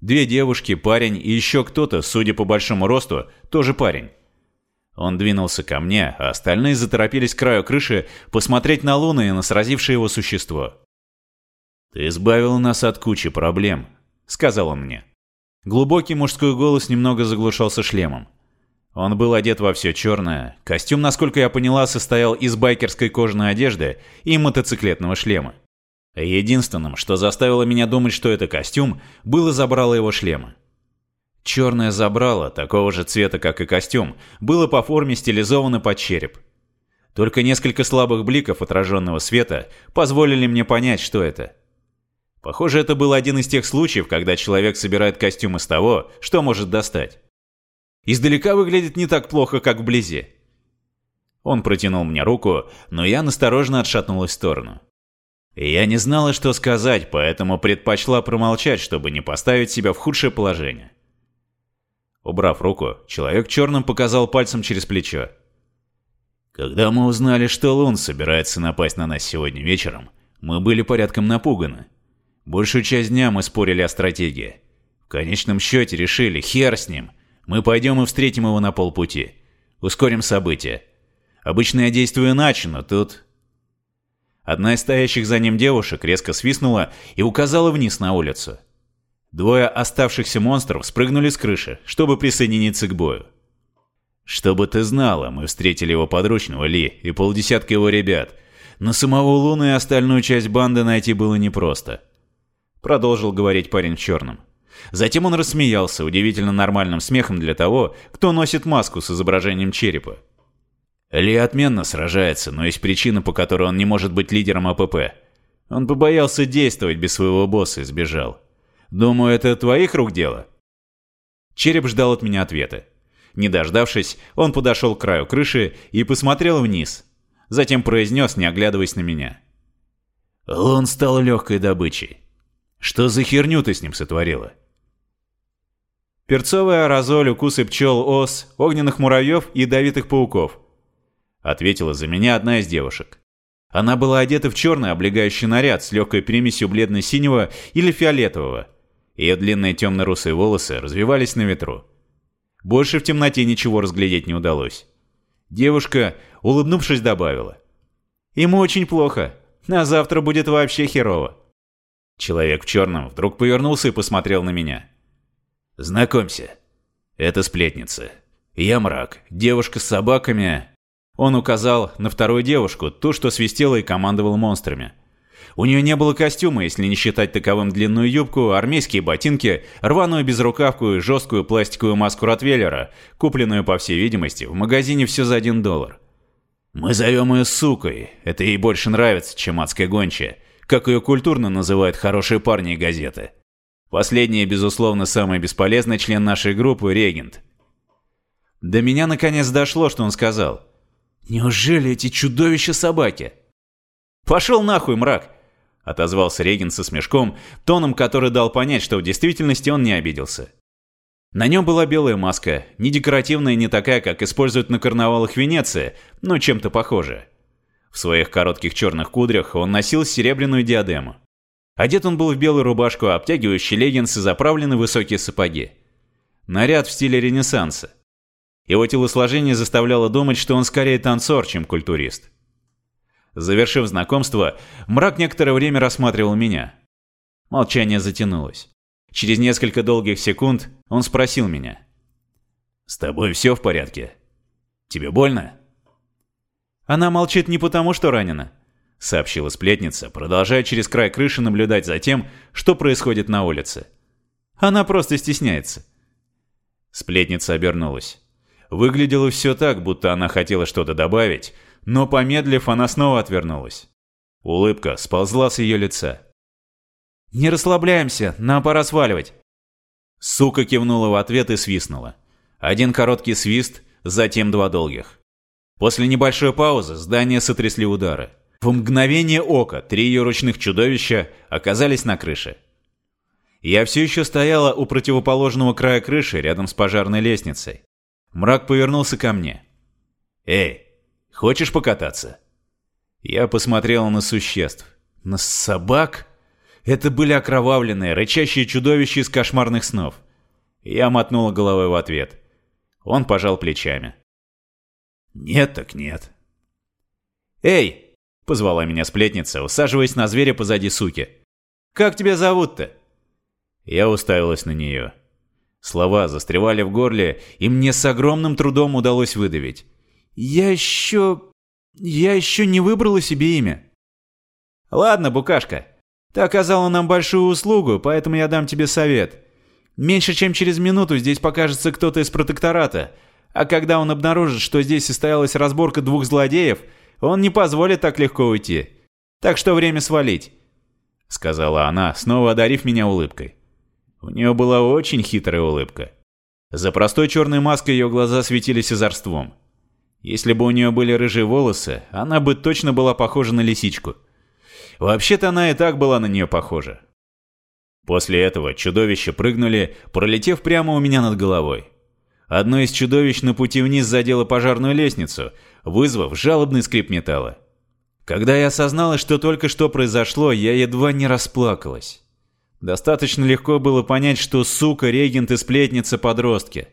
Две девушки, парень и еще кто-то, судя по большому росту, тоже парень. Он двинулся ко мне, а остальные заторопились к краю крыши посмотреть на Луну и на сразившее его существо. «Ты избавил нас от кучи проблем», — сказал он мне. Глубокий мужской голос немного заглушался шлемом. Он был одет во все черное. Костюм, насколько я поняла, состоял из байкерской кожаной одежды и мотоциклетного шлема. Единственным, что заставило меня думать, что это костюм, было забрало его шлема. Черное забрало, такого же цвета, как и костюм, было по форме стилизовано под череп. Только несколько слабых бликов отраженного света позволили мне понять, что это. Похоже, это был один из тех случаев, когда человек собирает костюм из того, что может достать. Издалека выглядит не так плохо, как вблизи. Он протянул мне руку, но я настороженно отшатнулась в сторону. Я не знала, что сказать, поэтому предпочла промолчать, чтобы не поставить себя в худшее положение. Убрав руку, человек в черном показал пальцем через плечо. Когда мы узнали, что Лун собирается напасть на нас сегодня вечером, мы были порядком напуганы. Большую часть дня мы спорили о стратегии. В конечном счете решили, хер с ним. Мы пойдем и встретим его на полпути. Ускорим события. Обычно я действую иначе, но тут... Одна из стоящих за ним девушек резко свистнула и указала вниз на улицу. Двое оставшихся монстров спрыгнули с крыши, чтобы присоединиться к бою. «Чтобы ты знала, мы встретили его подручного Ли и полдесятка его ребят, но самого Луны и остальную часть банды найти было непросто», — продолжил говорить парень в черном. Затем он рассмеялся удивительно нормальным смехом для того, кто носит маску с изображением черепа. Ли отменно сражается, но есть причина, по которой он не может быть лидером АПП. Он побоялся действовать без своего босса и сбежал. Думаю, это твоих рук дело?» Череп ждал от меня ответа. Не дождавшись, он подошел к краю крыши и посмотрел вниз. Затем произнес, не оглядываясь на меня. «Лун стал легкой добычей. Что за херню ты с ним сотворила?» «Перцовый аэрозоль, укусы пчел, ос, огненных муравьев и ядовитых пауков», ответила за меня одна из девушек. Она была одета в черный облегающий наряд с легкой примесью бледно-синего или фиолетового – ее длинные темно-русые волосы развивались на ветру. Больше в темноте ничего разглядеть не удалось. Девушка, улыбнувшись, добавила. «Ему очень плохо. А завтра будет вообще херово». Человек в черном вдруг повернулся и посмотрел на меня. «Знакомься, это сплетница. Я мрак, девушка с собаками...» Он указал на вторую девушку, ту, что свистела и командовала монстрами. У нее не было костюма, если не считать таковым длинную юбку, армейские ботинки, рваную безрукавку и жесткую пластиковую маску Ротвейлера, купленную, по всей видимости, в магазине все за один доллар. Мы зовем ее сукой, это ей больше нравится, чем адская гончая, как ее культурно называют хорошие парни и газеты. Последний, безусловно, самый бесполезный член нашей группы – регент. До меня наконец дошло, что он сказал. «Неужели эти чудовища собаки?» «Пошел нахуй, мрак!» — отозвался Регин со смешком, тоном, который дал понять, что в действительности он не обиделся. На нем была белая маска, не декоративная, не такая, как используют на карнавалах Венеции, но чем-то похожая. В своих коротких черных кудрях он носил серебряную диадему. Одет он был в белую рубашку, обтягивающий леггинсы и заправлены высокие сапоги. Наряд в стиле Ренессанса. Его телосложение заставляло думать, что он скорее танцор, чем культурист. Завершив знакомство, мрак некоторое время рассматривал меня. Молчание затянулось. Через несколько долгих секунд он спросил меня. «С тобой все в порядке? Тебе больно?» «Она молчит не потому, что ранена», — сообщила сплетница, продолжая через край крыши наблюдать за тем, что происходит на улице. «Она просто стесняется». Сплетница обернулась. Выглядело все так, будто она хотела что-то добавить, но помедлив, она снова отвернулась. Улыбка сползла с ее лица. «Не расслабляемся, нам пора сваливать». Сука кивнула в ответ и свистнула. Один короткий свист, затем два долгих. После небольшой паузы здание сотрясли удары. В мгновение ока три ее ручных чудовища оказались на крыше. Я все еще стояла у противоположного края крыши рядом с пожарной лестницей. Мрак повернулся ко мне. «Эй, Хочешь покататься?» Я посмотрел на существ. На собак? Это были окровавленные, рычащие чудовища из кошмарных снов. Я мотнула головой в ответ. Он пожал плечами. «Нет так нет». «Эй!» — позвала меня сплетница, усаживаясь на зверя позади суки. «Как тебя зовут-то?» Я уставилась на нее. Слова застревали в горле, и мне с огромным трудом удалось выдавить. Я еще... Я еще не выбрала себе имя. Ладно, Букашка. Ты оказала нам большую услугу, поэтому я дам тебе совет. Меньше чем через минуту здесь покажется кто-то из протектората, а когда он обнаружит, что здесь состоялась разборка двух злодеев, он не позволит так легко уйти. Так что время свалить», — сказала она, снова одарив меня улыбкой. У нее была очень хитрая улыбка. За простой черной маской ее глаза светились озорством. Если бы у нее были рыжие волосы, она бы точно была похожа на лисичку. Вообще-то она и так была на нее похожа. После этого чудовища прыгнули, пролетев прямо у меня над головой. Одно из чудовищ на пути вниз задело пожарную лестницу, вызвав жалобный скрип металла. Когда я осознала, что только что произошло, я едва не расплакалась. Достаточно легко было понять, что сука, регент и сплетница подростки.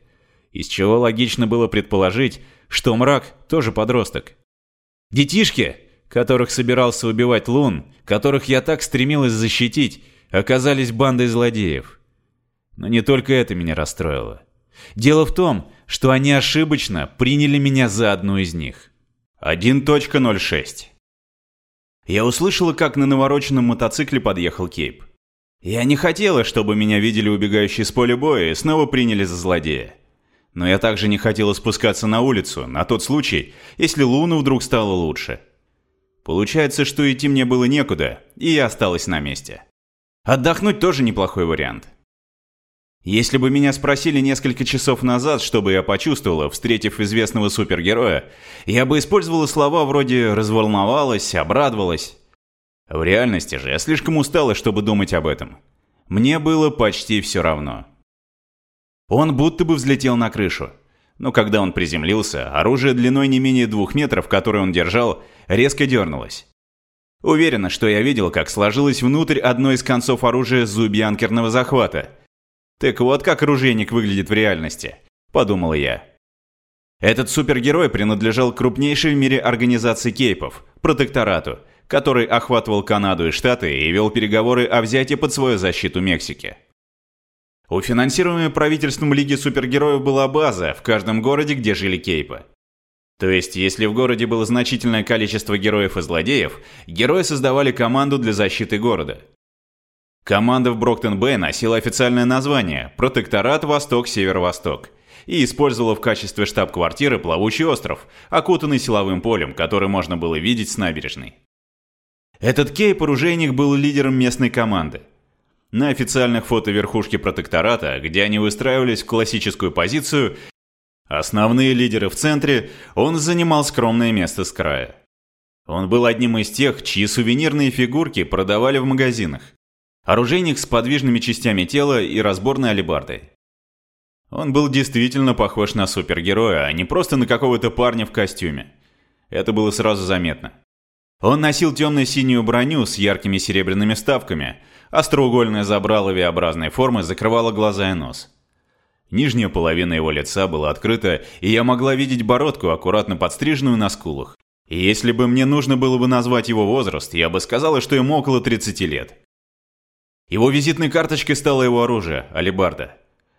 Из чего логично было предположить, что мрак тоже подросток. Детишки, которых собирался убивать Лун, которых я так стремилась защитить, оказались бандой злодеев. Но не только это меня расстроило. Дело в том, что они ошибочно приняли меня за одну из них. 1.06 Я услышала, как на навороченном мотоцикле подъехал Кейп. Я не хотела, чтобы меня видели убегающие с поля боя и снова приняли за злодея. Но я также не хотела спускаться на улицу, на тот случай, если Луну вдруг стало лучше. Получается, что идти мне было некуда, и я осталась на месте. Отдохнуть тоже неплохой вариант. Если бы меня спросили несколько часов назад, что бы я почувствовала, встретив известного супергероя, я бы использовала слова вроде «разволновалась», «обрадовалась». В реальности же я слишком устала, чтобы думать об этом. Мне было почти все равно. Он будто бы взлетел на крышу. Но когда он приземлился, оружие длиной не менее двух метров, которое он держал, резко дернулось. Уверена, что я видел, как сложилось внутрь одно из концов оружия зубьянкерного захвата. Так вот как оружейник выглядит в реальности, подумал я. Этот супергерой принадлежал крупнейшей в мире организации кейпов, протекторату, который охватывал Канаду и Штаты и вел переговоры о взятии под свою защиту Мексики. У финансируемой правительством Лиги Супергероев была база в каждом городе, где жили Кейпы. То есть, если в городе было значительное количество героев и злодеев, герои создавали команду для защиты города. Команда в Броктон-Бэй носила официальное название «Протекторат Восток-Северо-Восток» и использовала в качестве штаб-квартиры плавучий остров, окутанный силовым полем, который можно было видеть с набережной. Этот Кейп-оружейник был лидером местной команды. На официальных фото верхушки протектората, где они выстраивались в классическую позицию, основные лидеры в центре, он занимал скромное место с края. Он был одним из тех, чьи сувенирные фигурки продавали в магазинах. Оружейник с подвижными частями тела и разборной алебардой. Он был действительно похож на супергероя, а не просто на какого-то парня в костюме. Это было сразу заметно. Он носил темно-синюю броню с яркими серебряными вставками, остроугольное забрало V-образной формы закрывало глаза и нос. Нижняя половина его лица была открыта, и я могла видеть бородку, аккуратно подстриженную на скулах. И если бы мне нужно было бы назвать его возраст, я бы сказала, что ему около 30 лет. Его визитной карточкой стало его оружие – алебарда.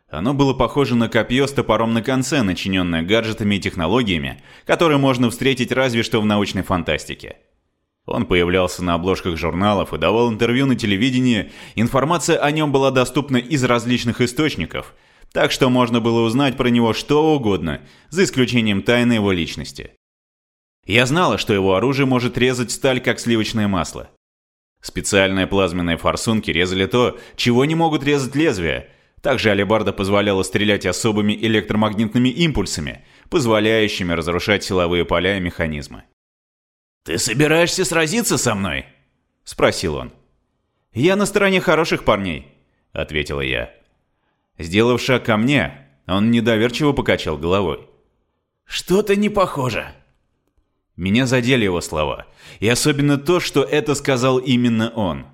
Оно было похоже на копье с топором на конце, начиненное гаджетами и технологиями, которые можно встретить разве что в научной фантастике. Он появлялся на обложках журналов и давал интервью на телевидении, информация о нем была доступна из различных источников, так что можно было узнать про него что угодно, за исключением тайны его личности. Я знала, что его оружие может резать сталь, как сливочное масло. Специальные плазменные форсунки резали то, чего не могут резать лезвия. Также алебарда позволяла стрелять особыми электромагнитными импульсами, позволяющими разрушать силовые поля и механизмы. «Ты собираешься сразиться со мной?» – спросил он. «Я на стороне хороших парней», – ответила я. Сделав шаг ко мне, он недоверчиво покачал головой. «Что-то не похоже». Меня задели его слова, и особенно то, что это сказал именно он.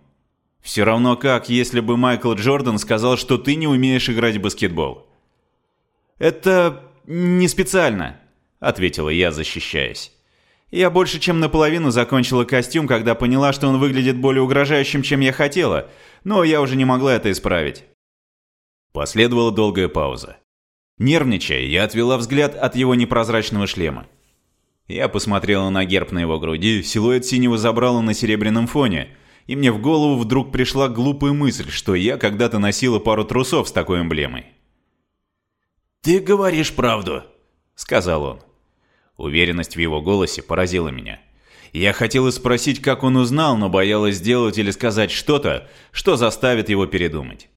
Все равно как, если бы Майкл Джордан сказал, что ты не умеешь играть в баскетбол. «Это не специально», — ответила я, защищаясь. Я больше чем наполовину закончила костюм, когда поняла, что он выглядит более угрожающим, чем я хотела, но я уже не могла это исправить. Последовала долгая пауза. Нервничая, я отвела взгляд от его непрозрачного шлема. Я посмотрела на герб на его груди, силуэт синего забрала на серебряном фоне, и мне в голову вдруг пришла глупая мысль, что я когда-то носила пару трусов с такой эмблемой. «Ты говоришь правду», — сказал он. Уверенность в его голосе поразила меня. Я хотела спросить, как он узнал, но боялась сделать или сказать что-то, что заставит его передумать.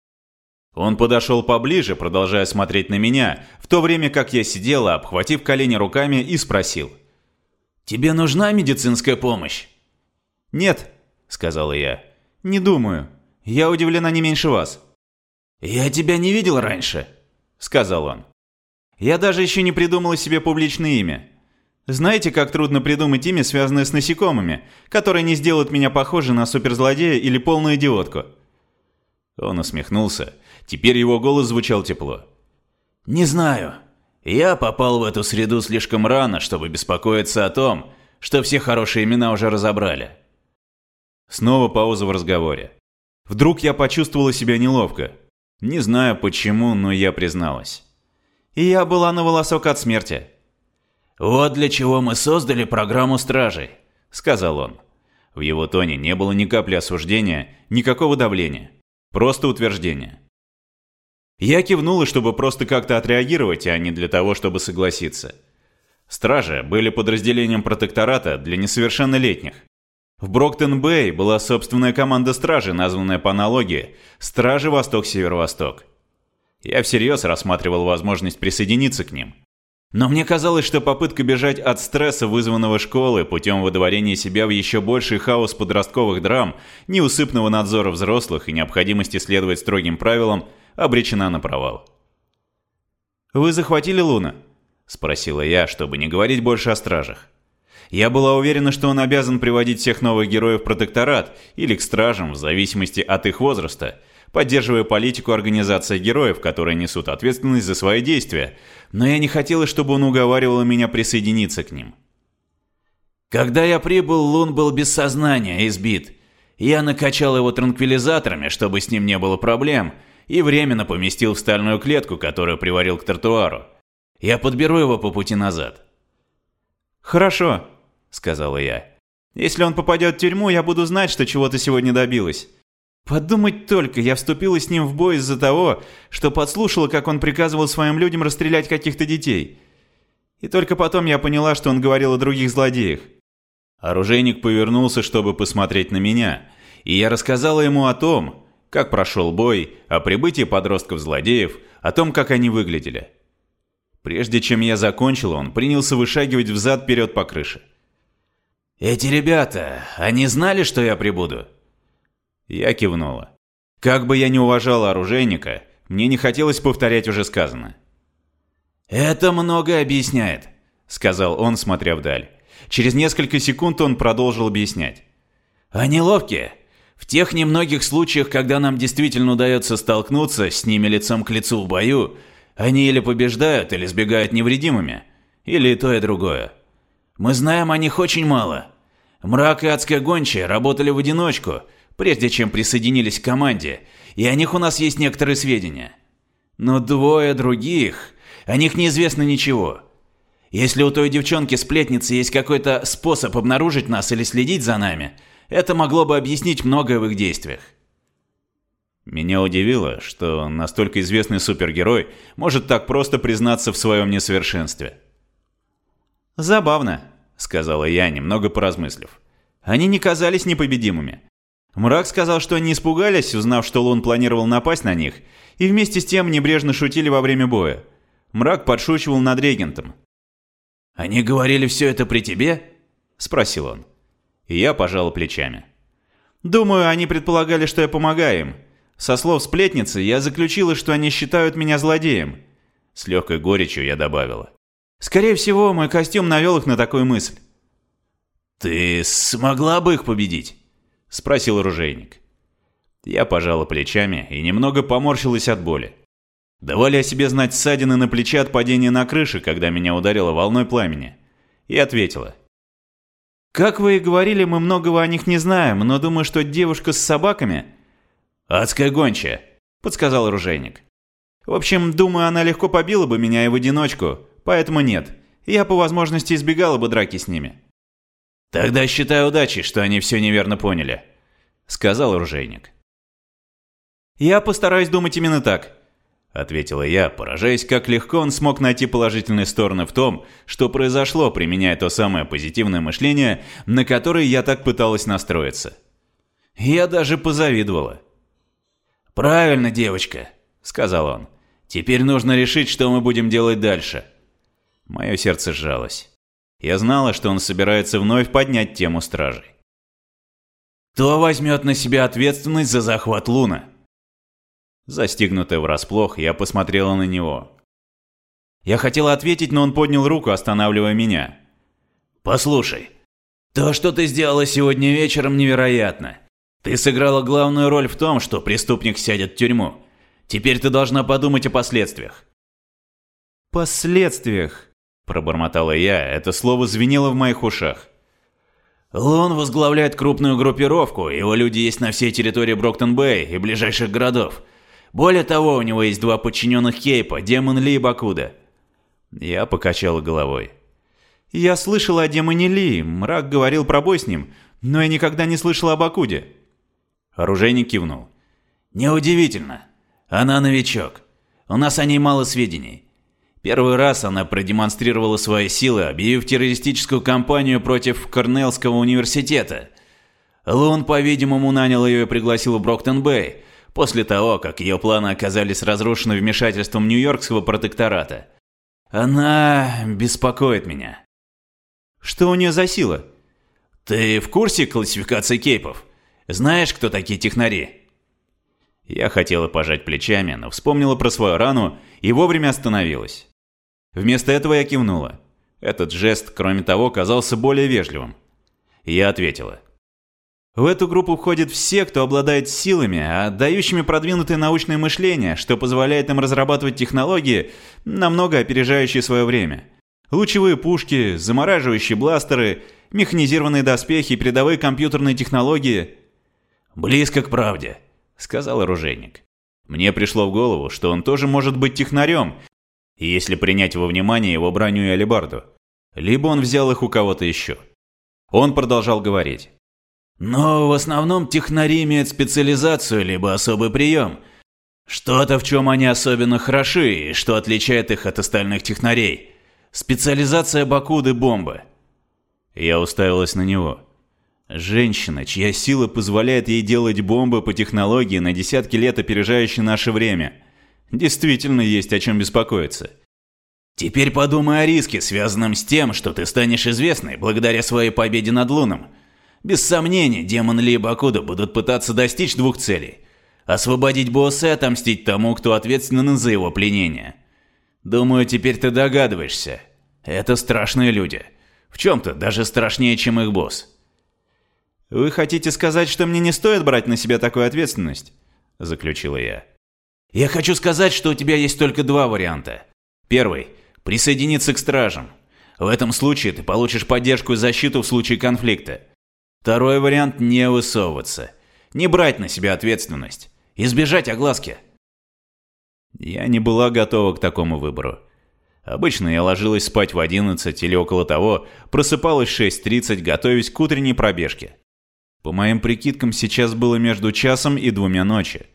Он подошел поближе, продолжая смотреть на меня, в то время как я сидела, обхватив колени руками, и спросил. «Тебе нужна медицинская помощь?» «Нет», — сказала я. «Не думаю. Я удивлена не меньше вас». «Я тебя не видел раньше», — сказал он. «Я даже еще не придумала себе публичное имя. Знаете, как трудно придумать имя, связанное с насекомыми, которое не сделает меня похожей на суперзлодея или полную идиотку?» Он усмехнулся. Теперь его голос звучал тепло. «Не знаю. Я попал в эту среду слишком рано, чтобы беспокоиться о том, что все хорошие имена уже разобрали». Снова пауза в разговоре. Вдруг я почувствовала себя неловко. Не знаю почему, но я призналась. И я была на волосок от смерти. «Вот для чего мы создали программу стражей», — сказал он. В его тоне не было ни капли осуждения, никакого давления. Просто утверждение. Я кивнула, чтобы просто как-то отреагировать, а не для того, чтобы согласиться. Стражи были подразделением протектората для несовершеннолетних. В Броктон-Бэй была собственная команда стражи, названная по аналогии «Стражи Восток-Северо-Восток». Я всерьез рассматривал возможность присоединиться к ним. Но мне казалось, что попытка бежать от стресса, вызванного школы, путем выдворения себя в еще больший хаос подростковых драм, неусыпного надзора взрослых и необходимости следовать строгим правилам, обречена на провал. «Вы захватили Луна?» – спросила я, чтобы не говорить больше о стражах. Я была уверена, что он обязан приводить всех новых героев в протекторат или к стражам, в зависимости от их возраста – поддерживая политику организации героев, которые несут ответственность за свои действия, но я не хотела, чтобы он уговаривал меня присоединиться к ним. Когда я прибыл, Лун был без сознания, избит. Я накачал его транквилизаторами, чтобы с ним не было проблем, и временно поместил в стальную клетку, которую приварил к тротуару. Я подберу его по пути назад. «Хорошо», — сказала я. «Если он попадет в тюрьму, я буду знать, что чего-то сегодня добилась. Подумать только, я вступила с ним в бой из-за того, что подслушала, как он приказывал своим людям расстрелять каких-то детей. И только потом я поняла, что он говорил о других злодеях. Оружейник повернулся, чтобы посмотреть на меня, и я рассказала ему о том, как прошел бой, о прибытии подростков-злодеев, о том, как они выглядели. Прежде чем я закончил, он принялся вышагивать взад-вперед по крыше. «Эти ребята, они знали, что я прибуду?» Я кивнула. Как бы я ни уважала оружейника, мне не хотелось повторять уже сказанное. «Это многое объясняет», — сказал он, смотря вдаль. Через несколько секунд он продолжил объяснять. «Они ловкие. В тех немногих случаях, когда нам действительно удается столкнуться с ними лицом к лицу в бою, они или побеждают, или сбегают невредимыми. Или то и другое. Мы знаем о них очень мало. Мрак и Адская Гончая работали в одиночку, прежде чем присоединились к команде, и о них у нас есть некоторые сведения. Но двое других, о них неизвестно ничего. Если у той девчонки-сплетницы есть какой-то способ обнаружить нас или следить за нами, это могло бы объяснить многое в их действиях. Меня удивило, что настолько известный супергерой может так просто признаться в своем несовершенстве. «Забавно», — сказала я, немного поразмыслив. «Они не казались непобедимыми. Мрак сказал, что они испугались, узнав, что Лун планировал напасть на них, и вместе с тем небрежно шутили во время боя. Мрак подшучивал над регентом, «Они говорили все это при тебе?» – спросил он. И я пожал плечами. «Думаю, они предполагали, что я помогаю им. Со слов сплетницы я заключила, что они считают меня злодеем». С легкой горечью я добавила. «Скорее всего, мой костюм навел их на такую мысль». «Ты смогла бы их победить?» – спросил оружейник. Я пожала плечами и немного поморщилась от боли. Давали о себе знать ссадины на плече от падения на крыше, когда меня ударило волной пламени. И ответила. «Как вы и говорили, мы многого о них не знаем, но думаю, что девушка с собаками...» «Адская гончая», — подсказал оружейник. «В общем, думаю, она легко побила бы меня и в одиночку, поэтому нет. Я по возможности избегала бы драки с ними». «Тогда считаю удачей, что они все неверно поняли», — сказал оружейник. «Я постараюсь думать именно так», ответила я, поражаясь, как легко он смог найти положительные стороны в том, что произошло, применяя то самое позитивное мышление, на которое я так пыталась настроиться. Я даже позавидовала. «Правильно, девочка», — сказал он. «Теперь нужно решить, что мы будем делать дальше». Мое сердце сжалось. Я знала, что он собирается вновь поднять тему стражей. «Кто возьмет на себя ответственность за захват Луна?» Застигнутая врасплох, я посмотрела на него. Я хотела ответить, но он поднял руку, останавливая меня. «Послушай, то, что ты сделала сегодня вечером, невероятно. Ты сыграла главную роль в том, что преступник сядет в тюрьму. Теперь ты должна подумать о последствиях». «Последствиях», – пробормотала я, это слово звенело в моих ушах. Лун возглавляет крупную группировку, его люди есть на всей территории Броктон-Бэй и ближайших городов – более того, у него есть два подчиненных Кейпа, Демон Ли и Бакуда. Я покачал головой. Я слышал о Демоне Ли, мрак говорил про бой с ним, но я никогда не слышал о Бакуде. Оружейник кивнул. Неудивительно. Она новичок. У нас о ней мало сведений. Первый раз она продемонстрировала свои силы, объявив террористическую кампанию против Корнеллского университета. Лун, по-видимому, нанял ее и пригласил в Броктон-Бэй, после того, как ее планы оказались разрушены вмешательством Нью-Йоркского протектората. Она беспокоит меня. Что у нее за сила? Ты в курсе классификации кейпов? Знаешь, кто такие технари? Я хотела пожать плечами, но вспомнила про свою рану и вовремя остановилась. Вместо этого я кивнула. Этот жест, кроме того, казался более вежливым. Я ответила. В эту группу входят все, кто обладает силами, отдающими продвинутое научное мышление, что позволяет им разрабатывать технологии, намного опережающие свое время. Лучевые пушки, замораживающие бластеры, механизированные доспехи, передовые компьютерные технологии. «Близко к правде», — сказал оружейник. Мне пришло в голову, что он тоже может быть технарем, если принять во внимание его броню и алебарду. либо он взял их у кого-то еще. Он продолжал говорить. Но в основном технари имеют специализацию либо особый прием. Что-то, в чем они особенно хороши и что отличает их от остальных технарей. Специализация Бакуды бомбы. Я уставилась на него. Женщина, чья сила позволяет ей делать бомбы по технологии на десятки лет опережающей наше время. Действительно есть о чем беспокоиться. Теперь подумай о риске, связанном с тем, что ты станешь известной благодаря своей победе над Луном. Без сомнения, демон Ли и Бакуда будут пытаться достичь двух целей. Освободить босса и отомстить тому, кто ответственен за его пленение. Думаю, теперь ты догадываешься. Это страшные люди. В чем-то даже страшнее, чем их босс. «Вы хотите сказать, что мне не стоит брать на себя такую ответственность?» – заключила я. «Я хочу сказать, что у тебя есть только два варианта. Первый – присоединиться к стражам. В этом случае ты получишь поддержку и защиту в случае конфликта. Второй вариант – не высовываться. Не брать на себя ответственность. Избежать огласки. Я не была готова к такому выбору. Обычно я ложилась спать в 11 или около того, просыпалась в 6.30, готовясь к утренней пробежке. По моим прикидкам, сейчас было между часом и двумя ночи.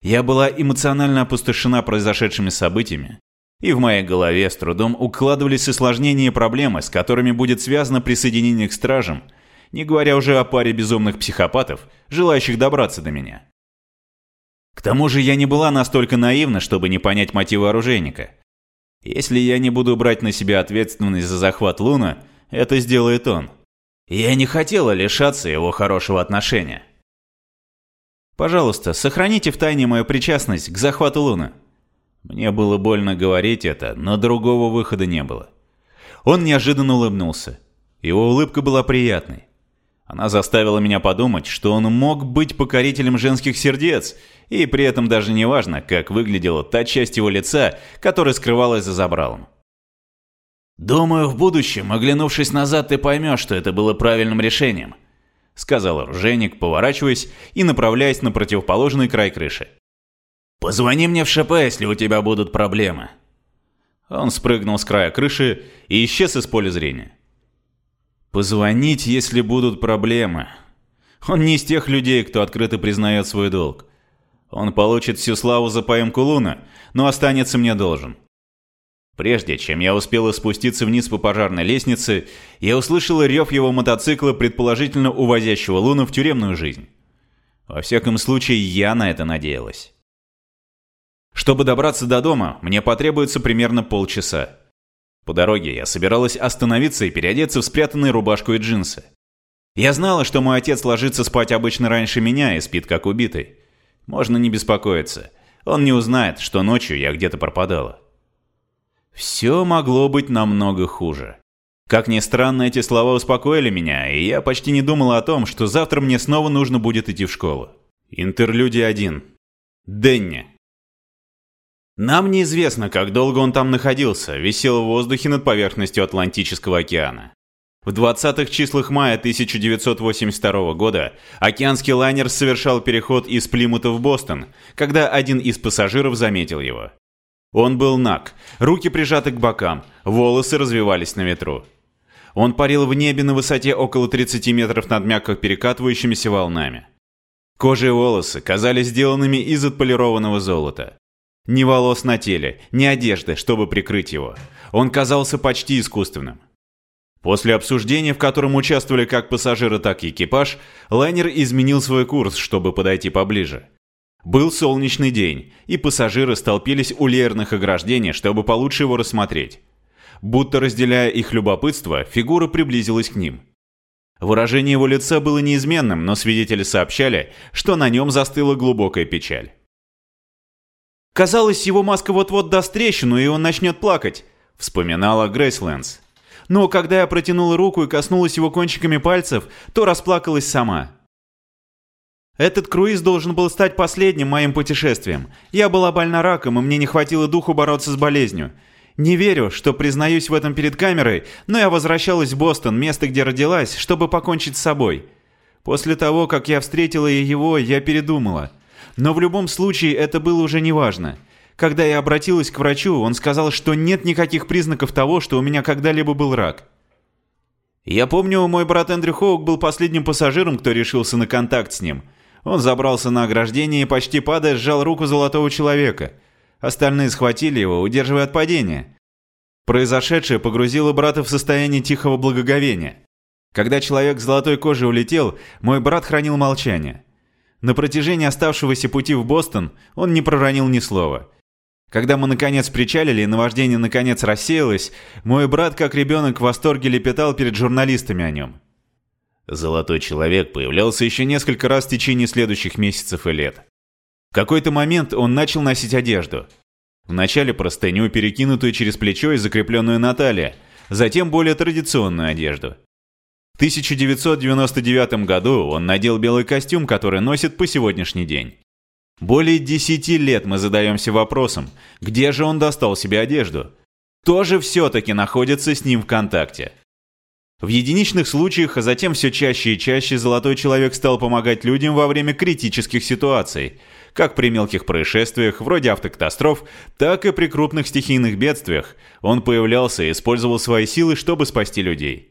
Я была эмоционально опустошена произошедшими событиями, и в моей голове с трудом укладывались осложнения и проблемы, с которыми будет связано присоединение к стражам, не говоря уже о паре безумных психопатов, желающих добраться до меня. К тому же я не была настолько наивна, чтобы не понять мотивы оружейника. Если я не буду брать на себя ответственность за захват Луна, это сделает он. Я не хотела лишаться его хорошего отношения. Пожалуйста, сохраните в тайне мою причастность к захвату Луна. Мне было больно говорить это, но другого выхода не было. Он неожиданно улыбнулся. Его улыбка была приятной. Она заставила меня подумать, что он мог быть покорителем женских сердец, и при этом даже не важно, как выглядела та часть его лица, которая скрывалась за забралом. «Думаю, в будущем, оглянувшись назад, ты поймешь, что это было правильным решением», сказал оружейник, поворачиваясь и направляясь на противоположный край крыши. «Позвони мне в ШП, если у тебя будут проблемы». Он спрыгнул с края крыши и исчез из поля зрения. Позвонить, если будут проблемы. Он не из тех людей, кто открыто признает свой долг. Он получит всю славу за поимку Луна, но останется мне должен. Прежде чем я успела спуститься вниз по пожарной лестнице, я услышала рев его мотоцикла, предположительно увозящего Луна в тюремную жизнь. Во всяком случае, я на это надеялась. Чтобы добраться до дома, мне потребуется примерно полчаса. По дороге я собиралась остановиться и переодеться в спрятанные рубашку и джинсы. Я знала, что мой отец ложится спать обычно раньше меня и спит как убитый. Можно не беспокоиться. Он не узнает, что ночью я где-то пропадала. Все могло быть намного хуже. Как ни странно, эти слова успокоили меня, и я почти не думала о том, что завтра мне снова нужно будет идти в школу. Интерлюдия 1. Денни. Нам неизвестно, как долго он там находился, висел в воздухе над поверхностью Атлантического океана. В 20-х числах мая 1982 года океанский лайнер совершал переход из Плимута в Бостон, когда один из пассажиров заметил его. Он был наг, руки прижаты к бокам, волосы развивались на ветру. Он парил в небе на высоте около 30 метров над мягко перекатывающимися волнами. Кожа и волосы казались сделанными из отполированного золота. Ни волос на теле, ни одежды, чтобы прикрыть его. Он казался почти искусственным. После обсуждения, в котором участвовали как пассажиры, так и экипаж, лайнер изменил свой курс, чтобы подойти поближе. Был солнечный день, и пассажиры столпились у леерных ограждений, чтобы получше его рассмотреть. Будто разделяя их любопытство, фигура приблизилась к ним. Выражение его лица было неизменным, но свидетели сообщали, что на нем застыла глубокая печаль. Казалось, его маска вот-вот даст трещину, и он начнет плакать, вспоминала Грейс Лэнс. Но когда я протянула руку и коснулась его кончиками пальцев, то расплакалась сама. Этот круиз должен был стать последним моим путешествием. Я была больна раком, и мне не хватило духу бороться с болезнью. Не верю, что признаюсь в этом перед камерой, но я возвращалась в Бостон, место, где родилась, чтобы покончить с собой. После того, как я встретила его, я передумала – но в любом случае это было уже неважно. Когда я обратилась к врачу, он сказал, что нет никаких признаков того, что у меня когда-либо был рак. Я помню, мой брат Эндрю Хоук был последним пассажиром, кто решился на контакт с ним. Он забрался на ограждение и, почти падая, сжал руку золотого человека. Остальные схватили его, удерживая от падения. Произошедшее погрузило брата в состояние тихого благоговения. Когда человек с золотой кожей улетел, мой брат хранил молчание. На протяжении оставшегося пути в Бостон он не проронил ни слова. Когда мы наконец причалили и наваждение наконец рассеялось, мой брат, как ребенок, в восторге лепетал перед журналистами о нем. Золотой человек появлялся еще несколько раз в течение следующих месяцев и лет. В какой-то момент он начал носить одежду. Вначале простыню, перекинутую через плечо и закрепленную на талии, затем более традиционную одежду – в 1999 году он надел белый костюм, который носит по сегодняшний день. Более 10 лет мы задаемся вопросом, где же он достал себе одежду? Кто же все-таки находится с ним в контакте? В единичных случаях, а затем все чаще и чаще золотой человек стал помогать людям во время критических ситуаций, как при мелких происшествиях, вроде автокатастроф, так и при крупных стихийных бедствиях. Он появлялся и использовал свои силы, чтобы спасти людей.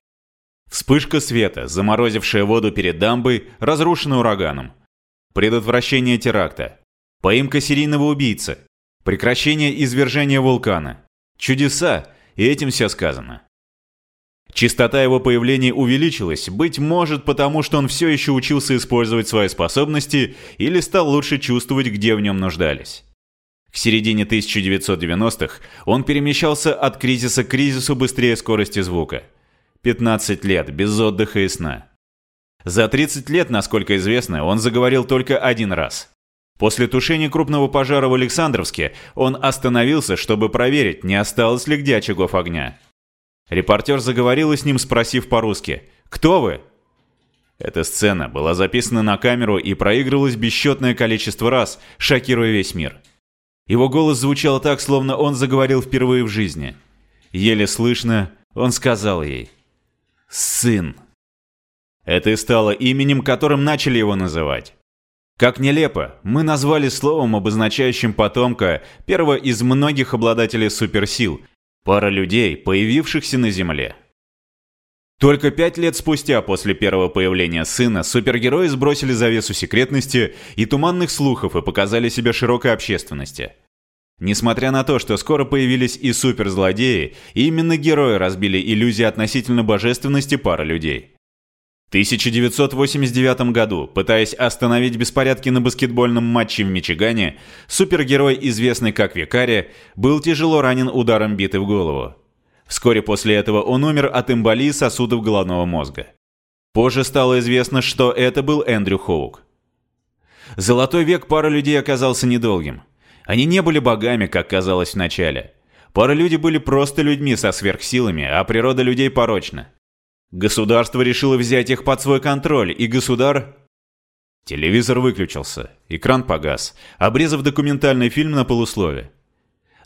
Вспышка света, заморозившая воду перед дамбой, разрушена ураганом. Предотвращение теракта. Поимка серийного убийцы. Прекращение извержения вулкана. Чудеса, и этим все сказано. Частота его появления увеличилась, быть может, потому что он все еще учился использовать свои способности или стал лучше чувствовать, где в нем нуждались. К середине 1990-х он перемещался от кризиса к кризису быстрее скорости звука – 15 лет, без отдыха и сна. За 30 лет, насколько известно, он заговорил только один раз. После тушения крупного пожара в Александровске он остановился, чтобы проверить, не осталось ли где очагов огня. Репортер заговорил с ним, спросив по-русски «Кто вы?». Эта сцена была записана на камеру и проигрывалась бесчетное количество раз, шокируя весь мир. Его голос звучал так, словно он заговорил впервые в жизни. Еле слышно, он сказал ей – Сын. Это и стало именем, которым начали его называть. Как нелепо, мы назвали словом, обозначающим потомка, первого из многих обладателей суперсил, пара людей, появившихся на Земле. Только пять лет спустя после первого появления сына супергерои сбросили завесу секретности и туманных слухов и показали себя широкой общественности – Несмотря на то, что скоро появились и суперзлодеи, именно герои разбили иллюзии относительно божественности пары людей. В 1989 году, пытаясь остановить беспорядки на баскетбольном матче в Мичигане, супергерой, известный как Викари, был тяжело ранен ударом биты в голову. Вскоре после этого он умер от эмболии сосудов головного мозга. Позже стало известно, что это был Эндрю Хоук. Золотой век пары людей оказался недолгим – они не были богами, как казалось вначале. Паралюди были просто людьми со сверхсилами, а природа людей порочна. Государство решило взять их под свой контроль, и государ... Телевизор выключился, экран погас, обрезав документальный фильм на полуслове.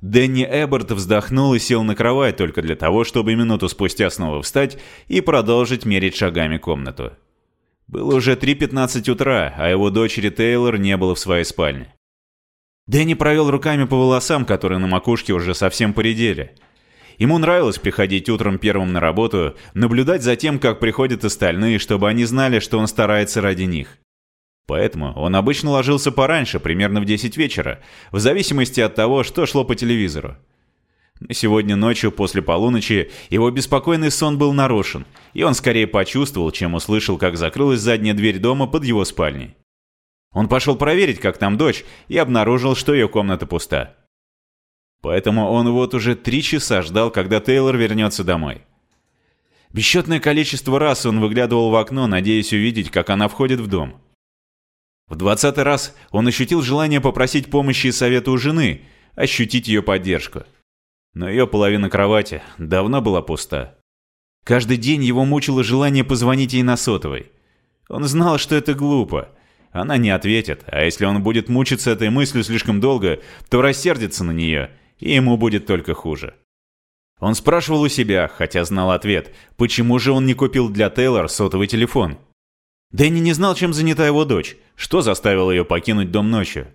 Дэнни Эберт вздохнул и сел на кровать только для того, чтобы минуту спустя снова встать и продолжить мерить шагами комнату. Было уже 3.15 утра, а его дочери Тейлор не было в своей спальне. Дэнни провел руками по волосам, которые на макушке уже совсем поредели. Ему нравилось приходить утром первым на работу, наблюдать за тем, как приходят остальные, чтобы они знали, что он старается ради них. Поэтому он обычно ложился пораньше, примерно в 10 вечера, в зависимости от того, что шло по телевизору. Сегодня ночью после полуночи его беспокойный сон был нарушен, и он скорее почувствовал, чем услышал, как закрылась задняя дверь дома под его спальней. Он пошел проверить, как там дочь, и обнаружил, что ее комната пуста. Поэтому он вот уже три часа ждал, когда Тейлор вернется домой. Бесчетное количество раз он выглядывал в окно, надеясь увидеть, как она входит в дом. В двадцатый раз он ощутил желание попросить помощи и совета у жены, ощутить ее поддержку. Но ее половина кровати давно была пуста. Каждый день его мучило желание позвонить ей на сотовой. Он знал, что это глупо, она не ответит, а если он будет мучиться этой мыслью слишком долго, то рассердится на нее, и ему будет только хуже. Он спрашивал у себя, хотя знал ответ, почему же он не купил для Тейлор сотовый телефон. Дэнни не знал, чем занята его дочь, что заставило ее покинуть дом ночью.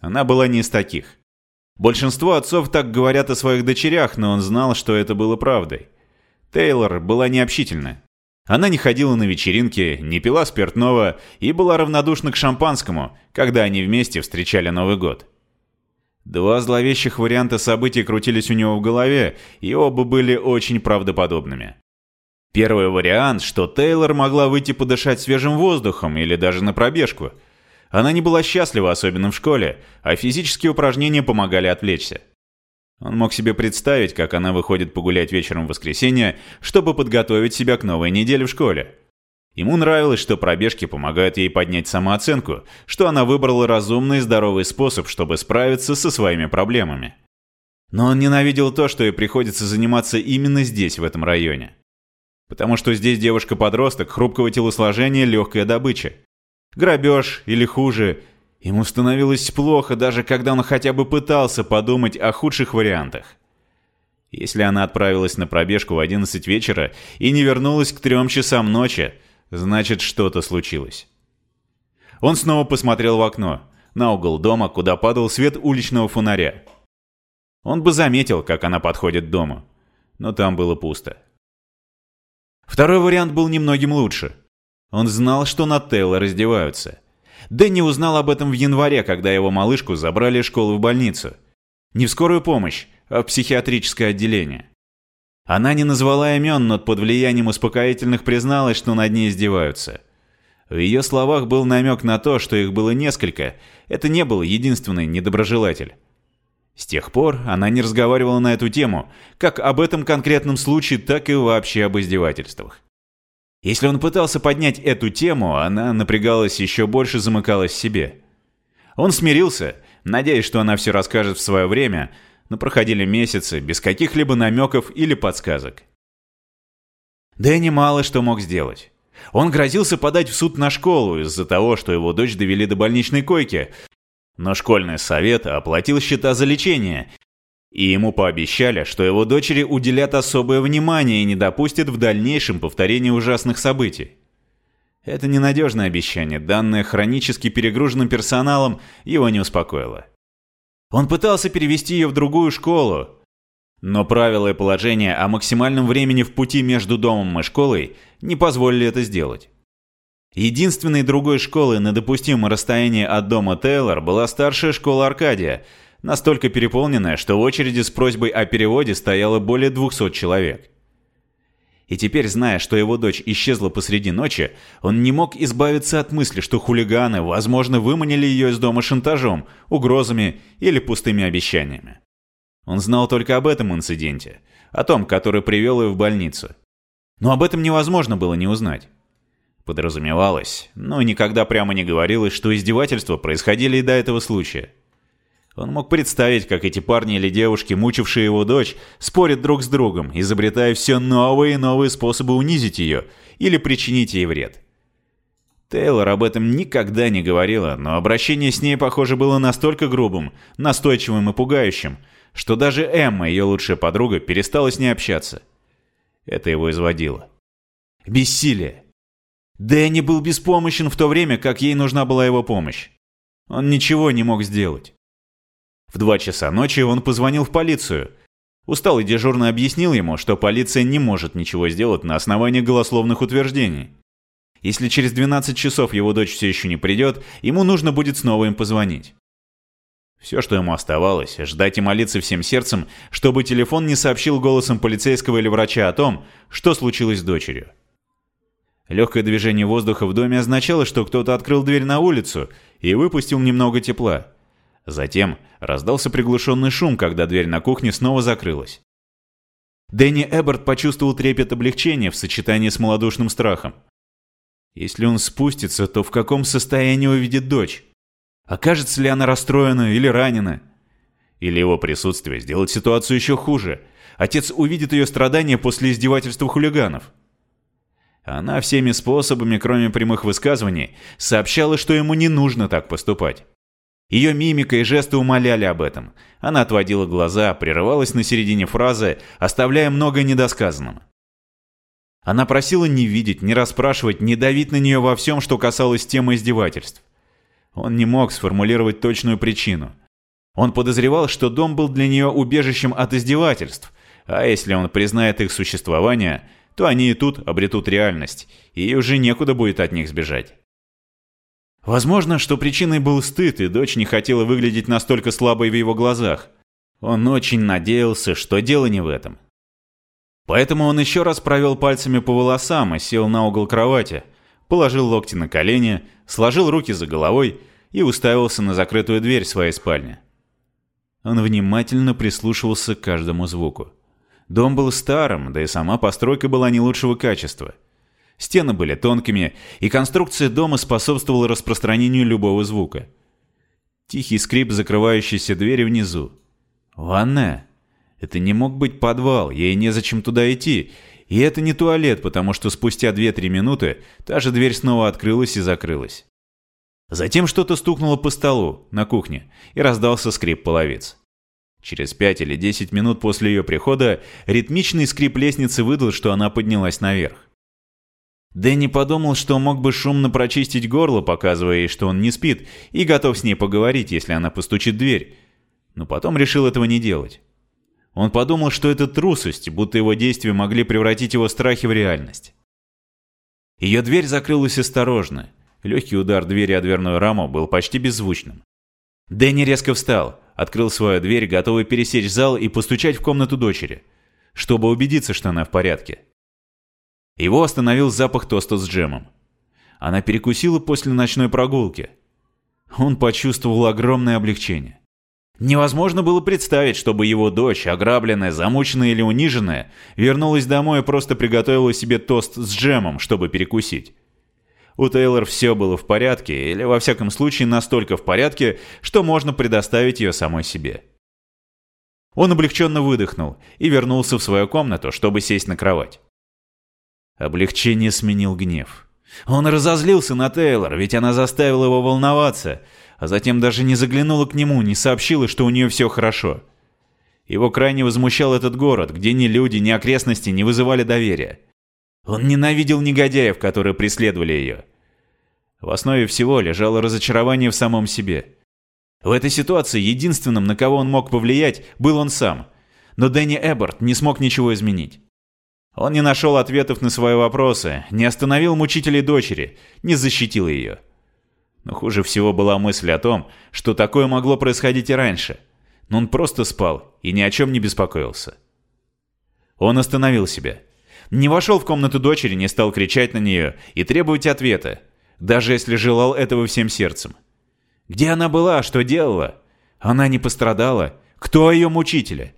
Она была не из таких. Большинство отцов так говорят о своих дочерях, но он знал, что это было правдой. Тейлор была необщительна. Она не ходила на вечеринки, не пила спиртного и была равнодушна к шампанскому, когда они вместе встречали Новый год. Два зловещих варианта событий крутились у него в голове, и оба были очень правдоподобными. Первый вариант, что Тейлор могла выйти подышать свежим воздухом или даже на пробежку. Она не была счастлива, особенно в школе, а физические упражнения помогали отвлечься. Он мог себе представить, как она выходит погулять вечером в воскресенье, чтобы подготовить себя к новой неделе в школе. Ему нравилось, что пробежки помогают ей поднять самооценку, что она выбрала разумный и здоровый способ, чтобы справиться со своими проблемами. Но он ненавидел то, что ей приходится заниматься именно здесь, в этом районе. Потому что здесь девушка-подросток хрупкого телосложения легкая добыча. Грабеж или хуже, Ему становилось плохо, даже когда он хотя бы пытался подумать о худших вариантах. Если она отправилась на пробежку в 11 вечера и не вернулась к трем часам ночи, значит что-то случилось. Он снова посмотрел в окно, на угол дома, куда падал свет уличного фонаря. Он бы заметил, как она подходит к дому, но там было пусто. Второй вариант был немногим лучше. Он знал, что на Телла раздеваются – Дэнни узнал об этом в январе, когда его малышку забрали из школы в больницу. Не в скорую помощь, а в психиатрическое отделение. Она не назвала имен, но под влиянием успокоительных призналась, что над ней издеваются. В ее словах был намек на то, что их было несколько. Это не был единственный недоброжелатель. С тех пор она не разговаривала на эту тему, как об этом конкретном случае, так и вообще об издевательствах. Если он пытался поднять эту тему, она напрягалась еще больше, замыкалась в себе. Он смирился, надеясь, что она все расскажет в свое время, но проходили месяцы без каких-либо намеков или подсказок. Дэнни мало что мог сделать. Он грозился подать в суд на школу из-за того, что его дочь довели до больничной койки, но школьный совет оплатил счета за лечение, и ему пообещали, что его дочери уделят особое внимание и не допустят в дальнейшем повторения ужасных событий. Это ненадежное обещание, данное хронически перегруженным персоналом, его не успокоило. Он пытался перевести ее в другую школу, но правила и положения о максимальном времени в пути между домом и школой не позволили это сделать. Единственной другой школой на допустимом расстоянии от дома Тейлор была старшая школа Аркадия – настолько переполненная, что в очереди с просьбой о переводе стояло более 200 человек. И теперь, зная, что его дочь исчезла посреди ночи, он не мог избавиться от мысли, что хулиганы, возможно, выманили ее из дома шантажом, угрозами или пустыми обещаниями. Он знал только об этом инциденте, о том, который привел ее в больницу. Но об этом невозможно было не узнать. Подразумевалось, но никогда прямо не говорилось, что издевательства происходили и до этого случая. Он мог представить, как эти парни или девушки, мучившие его дочь, спорят друг с другом, изобретая все новые и новые способы унизить ее или причинить ей вред. Тейлор об этом никогда не говорила, но обращение с ней, похоже, было настолько грубым, настойчивым и пугающим, что даже Эмма, ее лучшая подруга, перестала с ней общаться. Это его изводило. Бессилие. Дэнни был беспомощен в то время, как ей нужна была его помощь. Он ничего не мог сделать. В два часа ночи он позвонил в полицию. Усталый дежурный объяснил ему, что полиция не может ничего сделать на основании голословных утверждений. Если через 12 часов его дочь все еще не придет, ему нужно будет снова им позвонить. Все, что ему оставалось, ждать и молиться всем сердцем, чтобы телефон не сообщил голосом полицейского или врача о том, что случилось с дочерью. Легкое движение воздуха в доме означало, что кто-то открыл дверь на улицу и выпустил немного тепла. Затем раздался приглушенный шум, когда дверь на кухне снова закрылась. Дэнни Эберт почувствовал трепет облегчения в сочетании с малодушным страхом. Если он спустится, то в каком состоянии увидит дочь? Окажется ли она расстроена или ранена? Или его присутствие сделает ситуацию еще хуже? Отец увидит ее страдания после издевательства хулиганов. Она всеми способами, кроме прямых высказываний, сообщала, что ему не нужно так поступать. Ее мимика и жесты умоляли об этом. Она отводила глаза, прерывалась на середине фразы, оставляя много недосказанным. Она просила не видеть, не расспрашивать, не давить на нее во всем, что касалось темы издевательств. Он не мог сформулировать точную причину. Он подозревал, что дом был для нее убежищем от издевательств, а если он признает их существование, то они и тут обретут реальность, и уже некуда будет от них сбежать. Возможно, что причиной был стыд, и дочь не хотела выглядеть настолько слабой в его глазах. Он очень надеялся, что дело не в этом. Поэтому он еще раз провел пальцами по волосам и сел на угол кровати, положил локти на колени, сложил руки за головой и уставился на закрытую дверь своей спальни. Он внимательно прислушивался к каждому звуку. Дом был старым, да и сама постройка была не лучшего качества. Стены были тонкими, и конструкция дома способствовала распространению любого звука. Тихий скрип закрывающейся двери внизу. Ванная? Это не мог быть подвал, ей незачем туда идти. И это не туалет, потому что спустя 2-3 минуты та же дверь снова открылась и закрылась. Затем что-то стукнуло по столу на кухне, и раздался скрип половиц. Через 5 или 10 минут после ее прихода ритмичный скрип лестницы выдал, что она поднялась наверх. Дэнни подумал, что мог бы шумно прочистить горло, показывая ей, что он не спит, и готов с ней поговорить, если она постучит в дверь. Но потом решил этого не делать. Он подумал, что это трусость, будто его действия могли превратить его страхи в реальность. Ее дверь закрылась осторожно, Легкий удар двери о дверную раму был почти беззвучным. Дэнни резко встал, открыл свою дверь, готовый пересечь зал и постучать в комнату дочери, чтобы убедиться, что она в порядке. Его остановил запах тоста с джемом. Она перекусила после ночной прогулки. Он почувствовал огромное облегчение. Невозможно было представить, чтобы его дочь, ограбленная, замученная или униженная, вернулась домой и просто приготовила себе тост с джемом, чтобы перекусить. У Тейлор все было в порядке, или во всяком случае настолько в порядке, что можно предоставить ее самой себе. Он облегченно выдохнул и вернулся в свою комнату, чтобы сесть на кровать. Облегчение сменил гнев. Он разозлился на Тейлор, ведь она заставила его волноваться, а затем даже не заглянула к нему, не сообщила, что у нее все хорошо. Его крайне возмущал этот город, где ни люди, ни окрестности не вызывали доверия. Он ненавидел негодяев, которые преследовали ее. В основе всего лежало разочарование в самом себе. В этой ситуации единственным, на кого он мог повлиять, был он сам. Но Дэнни Эбборт не смог ничего изменить. Он не нашел ответов на свои вопросы, не остановил мучителей дочери, не защитил ее. Но хуже всего была мысль о том, что такое могло происходить и раньше. Но он просто спал и ни о чем не беспокоился. Он остановил себя. Не вошел в комнату дочери, не стал кричать на нее и требовать ответа, даже если желал этого всем сердцем. Где она была, что делала? Она не пострадала. Кто ее мучители?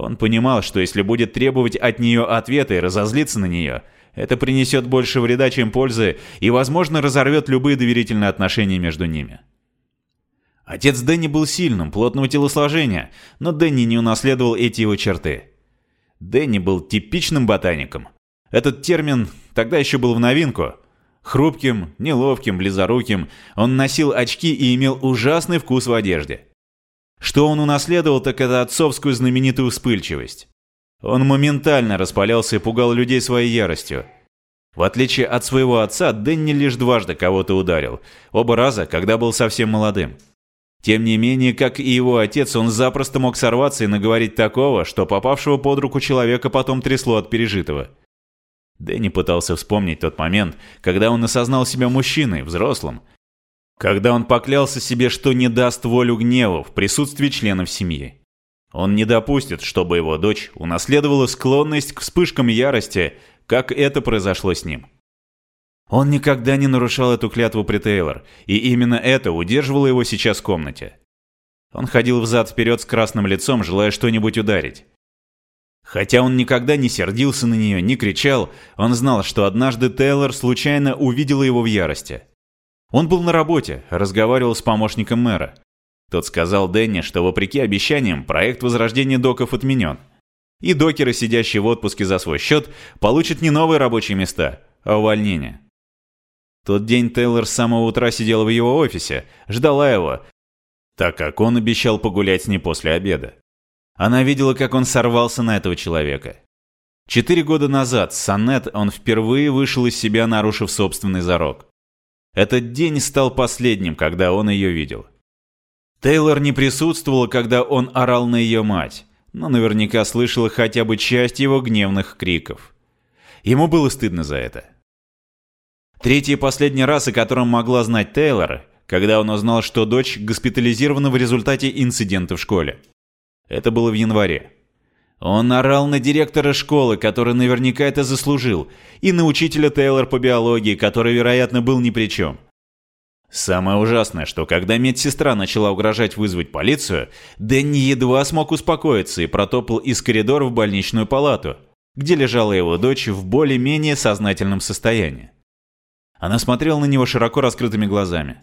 Он понимал, что если будет требовать от нее ответа и разозлиться на нее, это принесет больше вреда, чем пользы, и, возможно, разорвет любые доверительные отношения между ними. Отец Дэнни был сильным, плотного телосложения, но Дэнни не унаследовал эти его черты. Дэнни был типичным ботаником. Этот термин тогда еще был в новинку. Хрупким, неловким, близоруким, он носил очки и имел ужасный вкус в одежде. Что он унаследовал, так это отцовскую знаменитую вспыльчивость. Он моментально распалялся и пугал людей своей яростью. В отличие от своего отца, Дэнни лишь дважды кого-то ударил, оба раза, когда был совсем молодым. Тем не менее, как и его отец, он запросто мог сорваться и наговорить такого, что попавшего под руку человека потом трясло от пережитого. Дэнни пытался вспомнить тот момент, когда он осознал себя мужчиной, взрослым. Когда он поклялся себе, что не даст волю гневу в присутствии членов семьи. Он не допустит, чтобы его дочь унаследовала склонность к вспышкам ярости, как это произошло с ним. Он никогда не нарушал эту клятву при Тейлор, и именно это удерживало его сейчас в комнате. Он ходил взад-вперед с красным лицом, желая что-нибудь ударить. Хотя он никогда не сердился на нее, не кричал, он знал, что однажды Тейлор случайно увидела его в ярости. Он был на работе, разговаривал с помощником мэра. Тот сказал Дэнни, что вопреки обещаниям проект возрождения доков отменен. И докеры, сидящие в отпуске за свой счет, получат не новые рабочие места, а увольнение. Тот день Тейлор с самого утра сидела в его офисе, ждала его, так как он обещал погулять с ней после обеда. Она видела, как он сорвался на этого человека. Четыре года назад с Аннет он впервые вышел из себя, нарушив собственный зарок. Этот день стал последним, когда он ее видел. Тейлор не присутствовала, когда он орал на ее мать, но наверняка слышала хотя бы часть его гневных криков. Ему было стыдно за это. Третий и последний раз, о котором могла знать Тейлор, когда он узнал, что дочь госпитализирована в результате инцидента в школе. Это было в январе. Он орал на директора школы, который наверняка это заслужил, и на учителя Тейлор по биологии, который, вероятно, был ни при чем. Самое ужасное, что когда медсестра начала угрожать вызвать полицию, Дэнни едва смог успокоиться и протопал из коридора в больничную палату, где лежала его дочь в более-менее сознательном состоянии. Она смотрела на него широко раскрытыми глазами.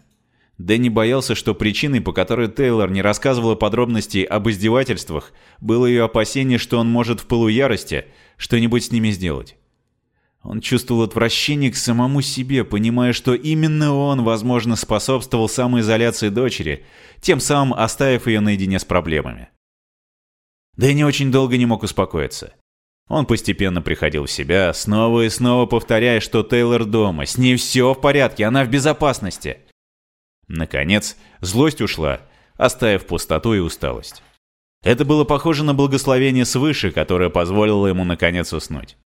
Дэнни боялся, что причиной, по которой Тейлор не рассказывала подробностей об издевательствах, было ее опасение, что он может в полуярости что-нибудь с ними сделать. Он чувствовал отвращение к самому себе, понимая, что именно он, возможно, способствовал самоизоляции дочери, тем самым оставив ее наедине с проблемами. Дэнни очень долго не мог успокоиться. Он постепенно приходил в себя, снова и снова повторяя, что Тейлор дома, с ней все в порядке, она в безопасности – Наконец, злость ушла, оставив пустоту и усталость. Это было похоже на благословение свыше, которое позволило ему наконец уснуть.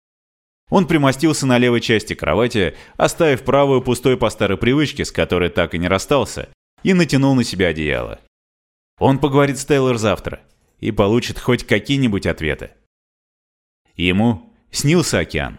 Он примостился на левой части кровати, оставив правую пустой по старой привычке, с которой так и не расстался, и натянул на себя одеяло. Он поговорит с Тейлор завтра и получит хоть какие-нибудь ответы. Ему снился океан.